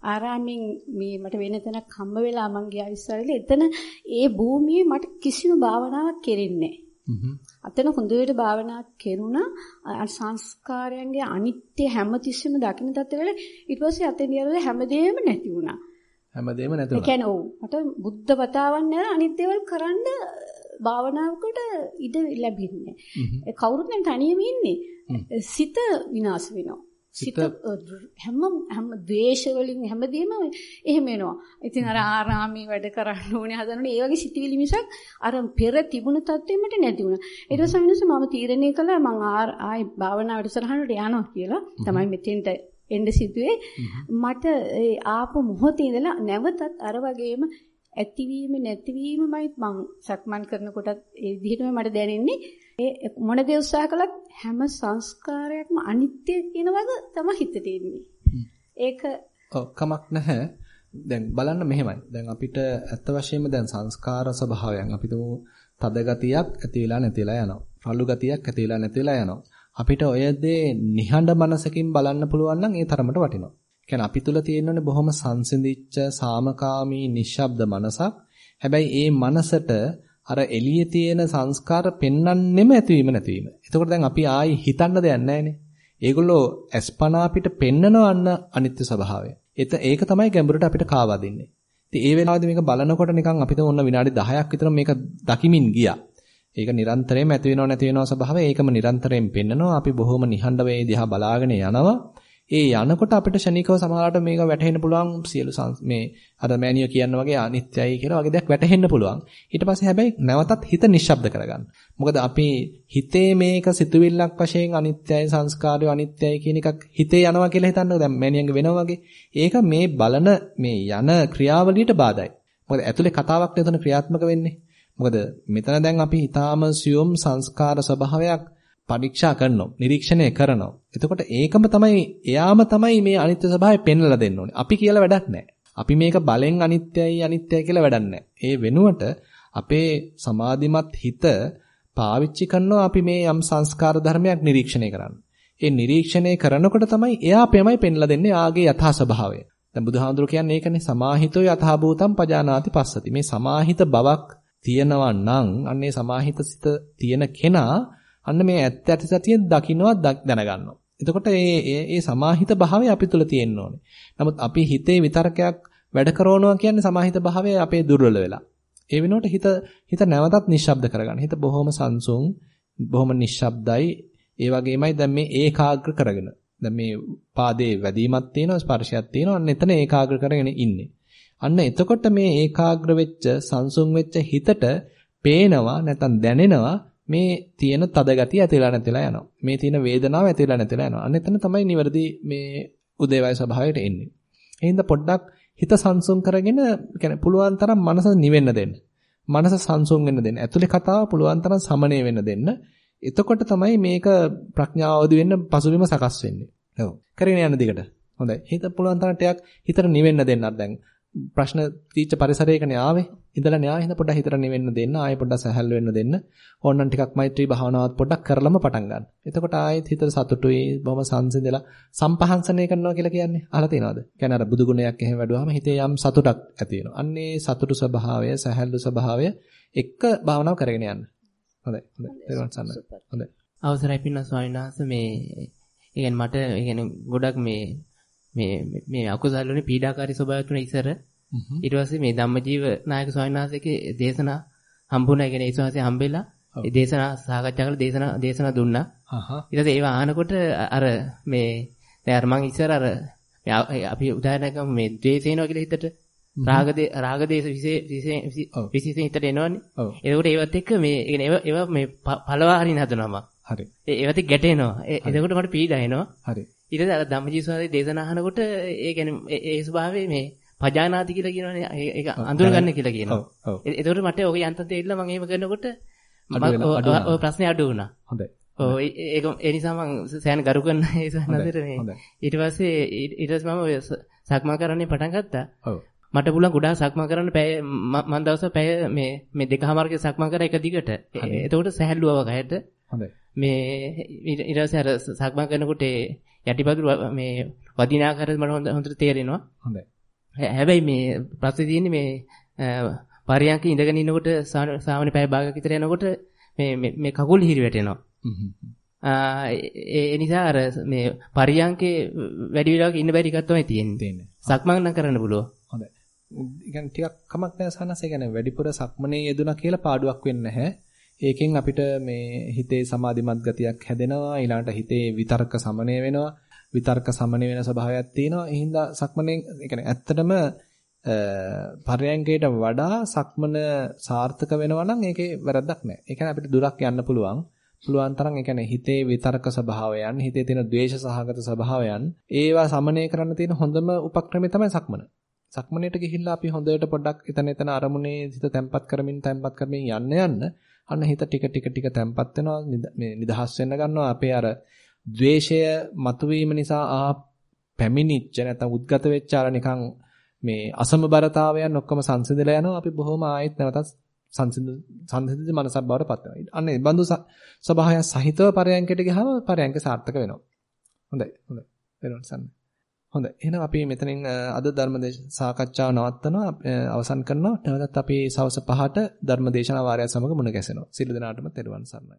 ආරාමෙන් මේ මට වෙන තැනක් හම්බ වෙලා මං ගියා ඉස්සරහට එතන ඒ භූමියේ මට කිසිම භාවනාවක් කෙරෙන්නේ නැහැ. අතන හොඳට භාවනා කෙරුණා සංස්කාරයන්ගේ අනිත්‍ය හැමතිස්සෙම දකින්න තත්ත්වෙල ඊට පස්සේ අතෙන් යනකොට හැමදේම නැති වුණා. හැමදේම නැති වුණා. ඒ කියන්නේ ඔව් මට බුද්ධ වතාවක් නෑ අනිත් දේවල් කරන්න භාවනාවකට ඉඩ ලැබෙන්නේ. කවුරුත් නම් තනියම ඉන්නේ. සිත විනාශ වෙනවා. සිත හැම හැම ද්වේෂ වලින් හැමදේම එහෙම වෙනවා. ඉතින් අර ආරාමී වැඩ කරන්න ඕනේ හදනනේ ඒ වගේ සිතිවිලි මිසක් අර පෙර තිබුණ තත්ත්වෙමට නැති වුණා. ඊට පස්සේ මිනිස්සු මම තීරණය කළා මම ආයි භාවනා වැඩසටහනට යනවා කියලා. තමයි මෙතෙන්ට එන්න සිදුවේ. මට ඒ ආපු මොහොතේ ඉඳලා නැවතත් අර වගේම ඇතිවීම නැතිවීමමයි මං සක්මන් කරනකොටත් ඒ විදිහටම මට දැනෙන්නේ. ඒ මොන දේ උත්සාහ කළත් හැම සංස්කාරයක්ම අනිත්‍ය කියන වගේ තමයි හිතට එන්නේ. ඒක කමක් නැහැ. දැන් බලන්න මෙහෙමයි. දැන් අපිට ඇත්ත වශයෙන්ම දැන් සංස්කාර ස්වභාවයන් අපි තුමු තද ගතියක් ඇති වෙලා නැති වෙලා යනවා. රළු ගතියක් ඇති වෙලා නැති වෙලා යනවා. අපිට ඔය දේ නිහඬ මනසකින් බලන්න පුළුවන් නම් ඒ තරමට වටිනවා. කියන්නේ අපි තුල තියෙනනේ බොහොම සංසිඳිච්ච සාමකාමී නිශ්ශබ්ද මනසක්. හැබැයි ඒ මනසට අර එළියේ තියෙන සංස්කාර පෙන්වන්නෙම ඇතිවීම නැතිවීම. එතකොට දැන් අපි ආයි හිතන්න දෙයක් නැහැනේ. ඒගොල්ලෝ අස්පනා අපිට පෙන්නනවන්න අනිත්‍ය ස්වභාවය. ඒත ඒක තමයි ගැඹුරට අපිට කාවදින්නේ. ඉතින් ඒ වෙලාවේදී මේක බලනකොට නිකන් අපිට ඔන්න විනාඩි 10ක් විතර මේක දකිමින් ගියා. ඒක නිරන්තරයෙන්ම ඇති වෙනව නැති වෙනව ස්වභාවය ඒකම නිරන්තරයෙන් පෙන්නනවා. අපි බොහොම නිහඬව ඒ දිහා බලාගෙන යනවා. ඒ යනකොට අපිට ෂණිකව සමහරවිට මේක වැටහෙන්න පුළුවන් සියලු මේ අර මෑනියෝ කියන වගේ අනිත්‍යයි කියලා වගේ දෙයක් වැටහෙන්න පුළුවන්. ඊට පස්සේ හැබැයි නැවතත් හිත නිශ්ශබ්ද කරගන්න. මොකද අපි හිතේ මේක සිතුවිල්ලක් වශයෙන් අනිත්‍යයි සංස්කාරය අනිත්‍යයි කියන එකක් හිතේ යනවා කියලා හිතන්නකො දැන් මෑනියන්ගේ වෙනවා වගේ. ඒක මේ බලන මේ යන ක්‍රියාවලියට බාධායි. මොකද ඇතුලේ කතාවක් නේතන ක්‍රියාත්මක වෙන්නේ. මොකද මෙතන දැන් අපි ඊටාම සියුම් සංස්කාර ස්වභාවයක් පරීක්ෂා කරනවා නිරීක්ෂණය කරනවා. එතකොට ඒකම තමයි එයාම තමයි මේ අනිත්‍ය ස්වභාවය පෙන්වලා දෙන්න ඕනේ. අපි කියලා වැඩක් නැහැ. අපි මේක බලෙන් අනිත්‍යයි අනිත්‍යයි කියලා වැඩක් නැහැ. ඒ වෙනුවට අපේ සමාධිමත් හිත පාවිච්චි කරනවා අපි මේ යම් සංස්කාර ධර්මයක් නිරීක්ෂණය කරන්න. ඒ නිරීක්ෂණය කරනකොට තමයි එයා අපේමයි පෙන්ලා දෙන්නේ ආගේ යථා ස්වභාවය. දැන් බුදුහාඳුර කියන්නේ ඒකනේ සමාහිතෝ යථා භූතම් පජානාති පස්සති. මේ සමාහිත බවක් තියෙනවා නම් අන්නේ සමාහිත සිත තියෙන කෙනා අන්න මේ ඇත්ත ඇති සතියෙන් දකින්නවා දැනගන්නවා. එතකොට මේ මේ සමාහිත භාවය අපි තුල තියෙන්න ඕනේ. නමුත් අපි හිතේ විතරකයක් වැඩ කරනවා කියන්නේ සමාහිත භාවය අපේ දුර්වල වෙලා. ඒ වෙනුවට හිත හිත නැවතත් නිශ්ශබ්ද කරගන්න. හිත බොහොම සංසුන්, බොහොම නිශ්ශබ්දයි. ඒ වගේමයි දැන් මේ ඒකාග්‍ර කරගෙන. දැන් මේ පාදයේ වැදීමක් තියෙනවා, ස්පර්ශයක් තියෙනවා. අන්න එතන ඒකාග්‍ර කරගෙන ඉන්නේ. අන්න එතකොට මේ ඒකාග්‍ර වෙච්ච, සංසුන් වෙච්ච හිතට පේනවා නැත්නම් දැනෙනවා මේ තියෙන තද ගතිය ඇතිලා නැතිලා යනවා. මේ තියෙන වේදනාව ඇතිලා නැතිලා යනවා. අන්න එතන තමයි නිවැරදි මේ උදේවය ස්වභාවයට එන්නේ. එහෙනම් පොඩ්ඩක් හිත සංසුන් කරගෙන කියන්නේ පුළුවන් තරම් මනස නිවෙන්න දෙන්න. මනස සංසුන් වෙන්න දෙන්න. ඇතුලේ කතාව පුළුවන් තරම් සමනය වෙන්න දෙන්න. එතකොට තමයි මේක ප්‍රඥාව අවදි වෙන්න පසුබිම සකස් වෙන්නේ. ඔව්. කරගෙන යන දිගට. හොඳයි. හිත පුළුවන් තරම් ටිකක් හිතට නිවෙන්න දෙන්නත් දැන් ප්‍රශ්න තීච්ච පරිසරයකනේ ආවේ. ඉඳලා න්යාය හින්දා පොඩ්ඩක් හිතට නිවෙන්න දෙන්න. ආයෙ පොඩ්ඩක් සැහැල්ලු වෙන්න දෙන්න. ඕනනම් ටිකක් මෛත්‍රී භාවනාවත් පොඩ්ඩක් කරලම පටන් ගන්න. එතකොට ආයෙත් හිතට සතුටුයි, බොහොම සංසිඳලා සම්පහන්සනය කරනවා කියලා කියන්නේ. අහලා තියෙනවද? කියන්නේ අර බුදු ගුණයක් එහෙම වැඩුවාම හිතේ යම් සතුටක් ඇති වෙනවා. අන්නේ සතුටු ස්වභාවය, සැහැල්ලු ස්වභාවය එක්ක භාවනාව කරගෙන යන්න. හොඳයි. හොඳයි. තේරුවන් සන්න. හොඳයි. අවසරයි පින්න ස්වාමීන් වහන්සේ මේ ඒ කියන්නේ මට ඒ කියන්නේ ගොඩක් මේ මේ මේ අකුසල් වලින් පීඩාකාරී ස්වභාවය තුන ඉසර ඊට පස්සේ මේ ධම්මජීව නායක ස්වාමීන් වහන්සේගේ දේශනා හම්බුණා. කියන්නේ ඒ ස්වාමීන් හම්බෙලා ඒ දේශනා සාකච්ඡා කරලා දේශනා දේශනා දුන්නා. ඊට පස්සේ ඒව අහනකොට අර මේ දැන් අර මං ඉස්සර අර අපි උදාහරණයක් ගමු. මේ ද්වේෂේනවා කියලා හිතට. රාගදේ රාගදේශ විශේෂ විශේෂයෙන් හිතට එනවනේ. එතකොට ඒවත් එක්ක මේ ඒ කියන්නේ ඒව මේ පළවා හරින හදනවා මම. හරි. ඒවත් ගැටෙනවා. එතකොට මට පීඩා එනවා. හරි. ඊට පස්සේ අර ධම්මජීසවාදී දේශනා අහනකොට ඒ කියන්නේ ඒ ස්වභාවයේ මේ පජානාති කියලා කියනවනේ ඒක අඳුරගන්න කියලා කියනවා. එතකොට මට ඔක යන්තම් තේරිලා මම එහෙම කරනකොට ඔය ප්‍රශ්නේ අඩු වුණා. හොඳයි. ඔව් ඒක ඒ නිසා මම සෑහෙන ගරු කරන ඒ සනදර මේ ඊට පස්සේ ඊට පස්සේ මම ඔය සක්මන් කරන්නේ පටන් ගත්තා. ඔව්. මට පුළුවන් ගොඩාක් සක්මන් කරන්න පැය මම දවස් පැය මේ මේ දෙකමාරක සක්මන් කරා එක දිගට. එතකොට සැහැල්ලුවව කයට. හොඳයි. මේ ඊට පස්සේ අර සක්මන් කරනකොට යටිපතුල මේ වදින ආකාරය මට හොඳට තේරෙනවා. හොඳයි. හැබැයි මේ ප්‍රශ්නේ තියෙන්නේ මේ පරියන්ක ඉඳගෙන ඉන්නකොට සාමාන්‍ය පැය භාගයක් විතර යනකොට මේ මේ කකුල් හිරි වැටෙනවා. ඒ නිසා අර මේ පරියන්කේ වැඩි වෙලාවක ඉන්න බැරි එකක් තමයි තියෙන්නේ. සක්මන් නම් කරන්න පුළුවන්. හොඳයි. ඉතින් ටිකක් කමක් නැහැ සනස. ඒ කියන්නේ වැඩිපුර සක්මනේ යෙදුනා කියලා පාඩුවක් වෙන්නේ නැහැ. ඒකෙන් අපිට මේ හිතේ සමාධිමත් ගතියක් හැදෙනවා. ඊළඟට හිතේ විතර්ක සමනය වෙනවා. විතර්ක සමනය වෙන ස්වභාවයක් තියෙනවා. ඒ හින්දා සක්මනේ ඒ කියන්නේ ඇත්තටම පරයන්කයට වඩා සක්මන සාර්ථක වෙනවා නම් ඒකේ වැරද්දක් නැහැ. ඒ කියන්නේ අපිට දුරක් යන්න පුළුවන්. පුළුවන් තරම් ඒ කියන්නේ හිතේ විතරක ස්වභාවයන්, හිතේ තියෙන ද්වේෂ සහගත ස්වභාවයන්, ඒවා සමනය කරන්න තියෙන හොඳම උපක්‍රමය තමයි සක්මන. සක්මනේට ගිහිල්ලා අපි හොඳට පොඩ්ඩක් එතන එතන අරමුණේ හිත තැම්පත් කරමින් තැම්පත් කරමින් යන්න යන්න අන්න හිත ටික ටික ටික තැම්පත් වෙනවා මේ නිදහස් වෙන්න ගන්නවා අපේ අර ද්වේෂය මතුවීම නිසා ආ පැමිණිච්ච නැත්නම් උද්ගත වෙච්ච අර නිකන් මේ අසමබරතාවයන් ඔක්කොම සංසිඳලා යනවා අපි බොහොම ආයෙත් නැවතත් සංසිඳ සංසිඳිත මනසක් බවට පත් වෙනවා. අන්න ඒ බඳු ස්වභාවයන් සහිතව පරයන්කයට ගියාම පරයන්ක සාර්ථක වෙනවා. හොඳයි හොඳයි. වෙනවා සන්න. හොඳයි. එහෙනම් අපි මෙතනින් අද ධර්ම සාකච්ඡාව නවත්තනවා අවසන් කරනවා. නැවතත් අපි සවස් 5ට ධර්ම දේශනා වාරය සමග මුණ ගැසෙනවා. සියලු දෙනාටම තෙරුවන් සරණයි.